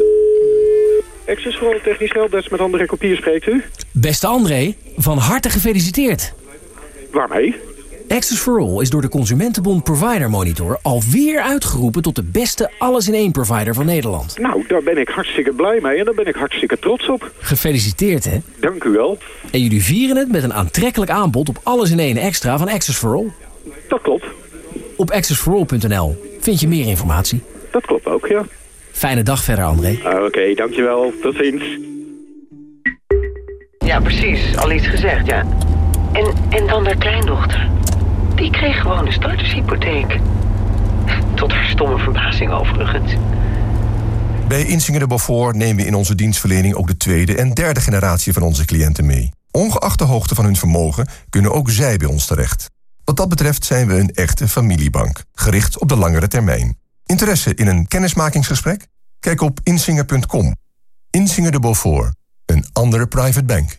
Access voor technisch helpdesk met André Kopier spreekt u. Beste André, van harte gefeliciteerd. Waarmee? Access for All is door de Consumentenbond Provider Monitor alweer uitgeroepen tot de beste alles-in-één provider van Nederland. Nou, daar ben ik hartstikke blij mee en daar ben ik hartstikke trots op. Gefeliciteerd, hè? Dank u wel. En jullie vieren het met een aantrekkelijk aanbod op alles-in-één extra van Access for All. Dat klopt. Op accessforall.nl vind je meer informatie. Dat klopt ook, ja. Fijne dag verder, André. Ah, Oké, dankjewel. Tot ziens. Ja, precies. Al iets gezegd, ja. En, en dan haar kleindochter. Die kreeg gewoon een startershypotheek. Tot haar stomme verbazing overigens. Bij Insinger de Beaufort nemen we in onze dienstverlening ook de tweede en derde generatie van onze cliënten mee. Ongeacht de hoogte van hun vermogen kunnen ook zij bij ons terecht. Wat dat betreft zijn we een echte familiebank, gericht op de langere termijn. Interesse in een kennismakingsgesprek? Kijk op insinger.com. Insinger de Beaufort, een andere private bank.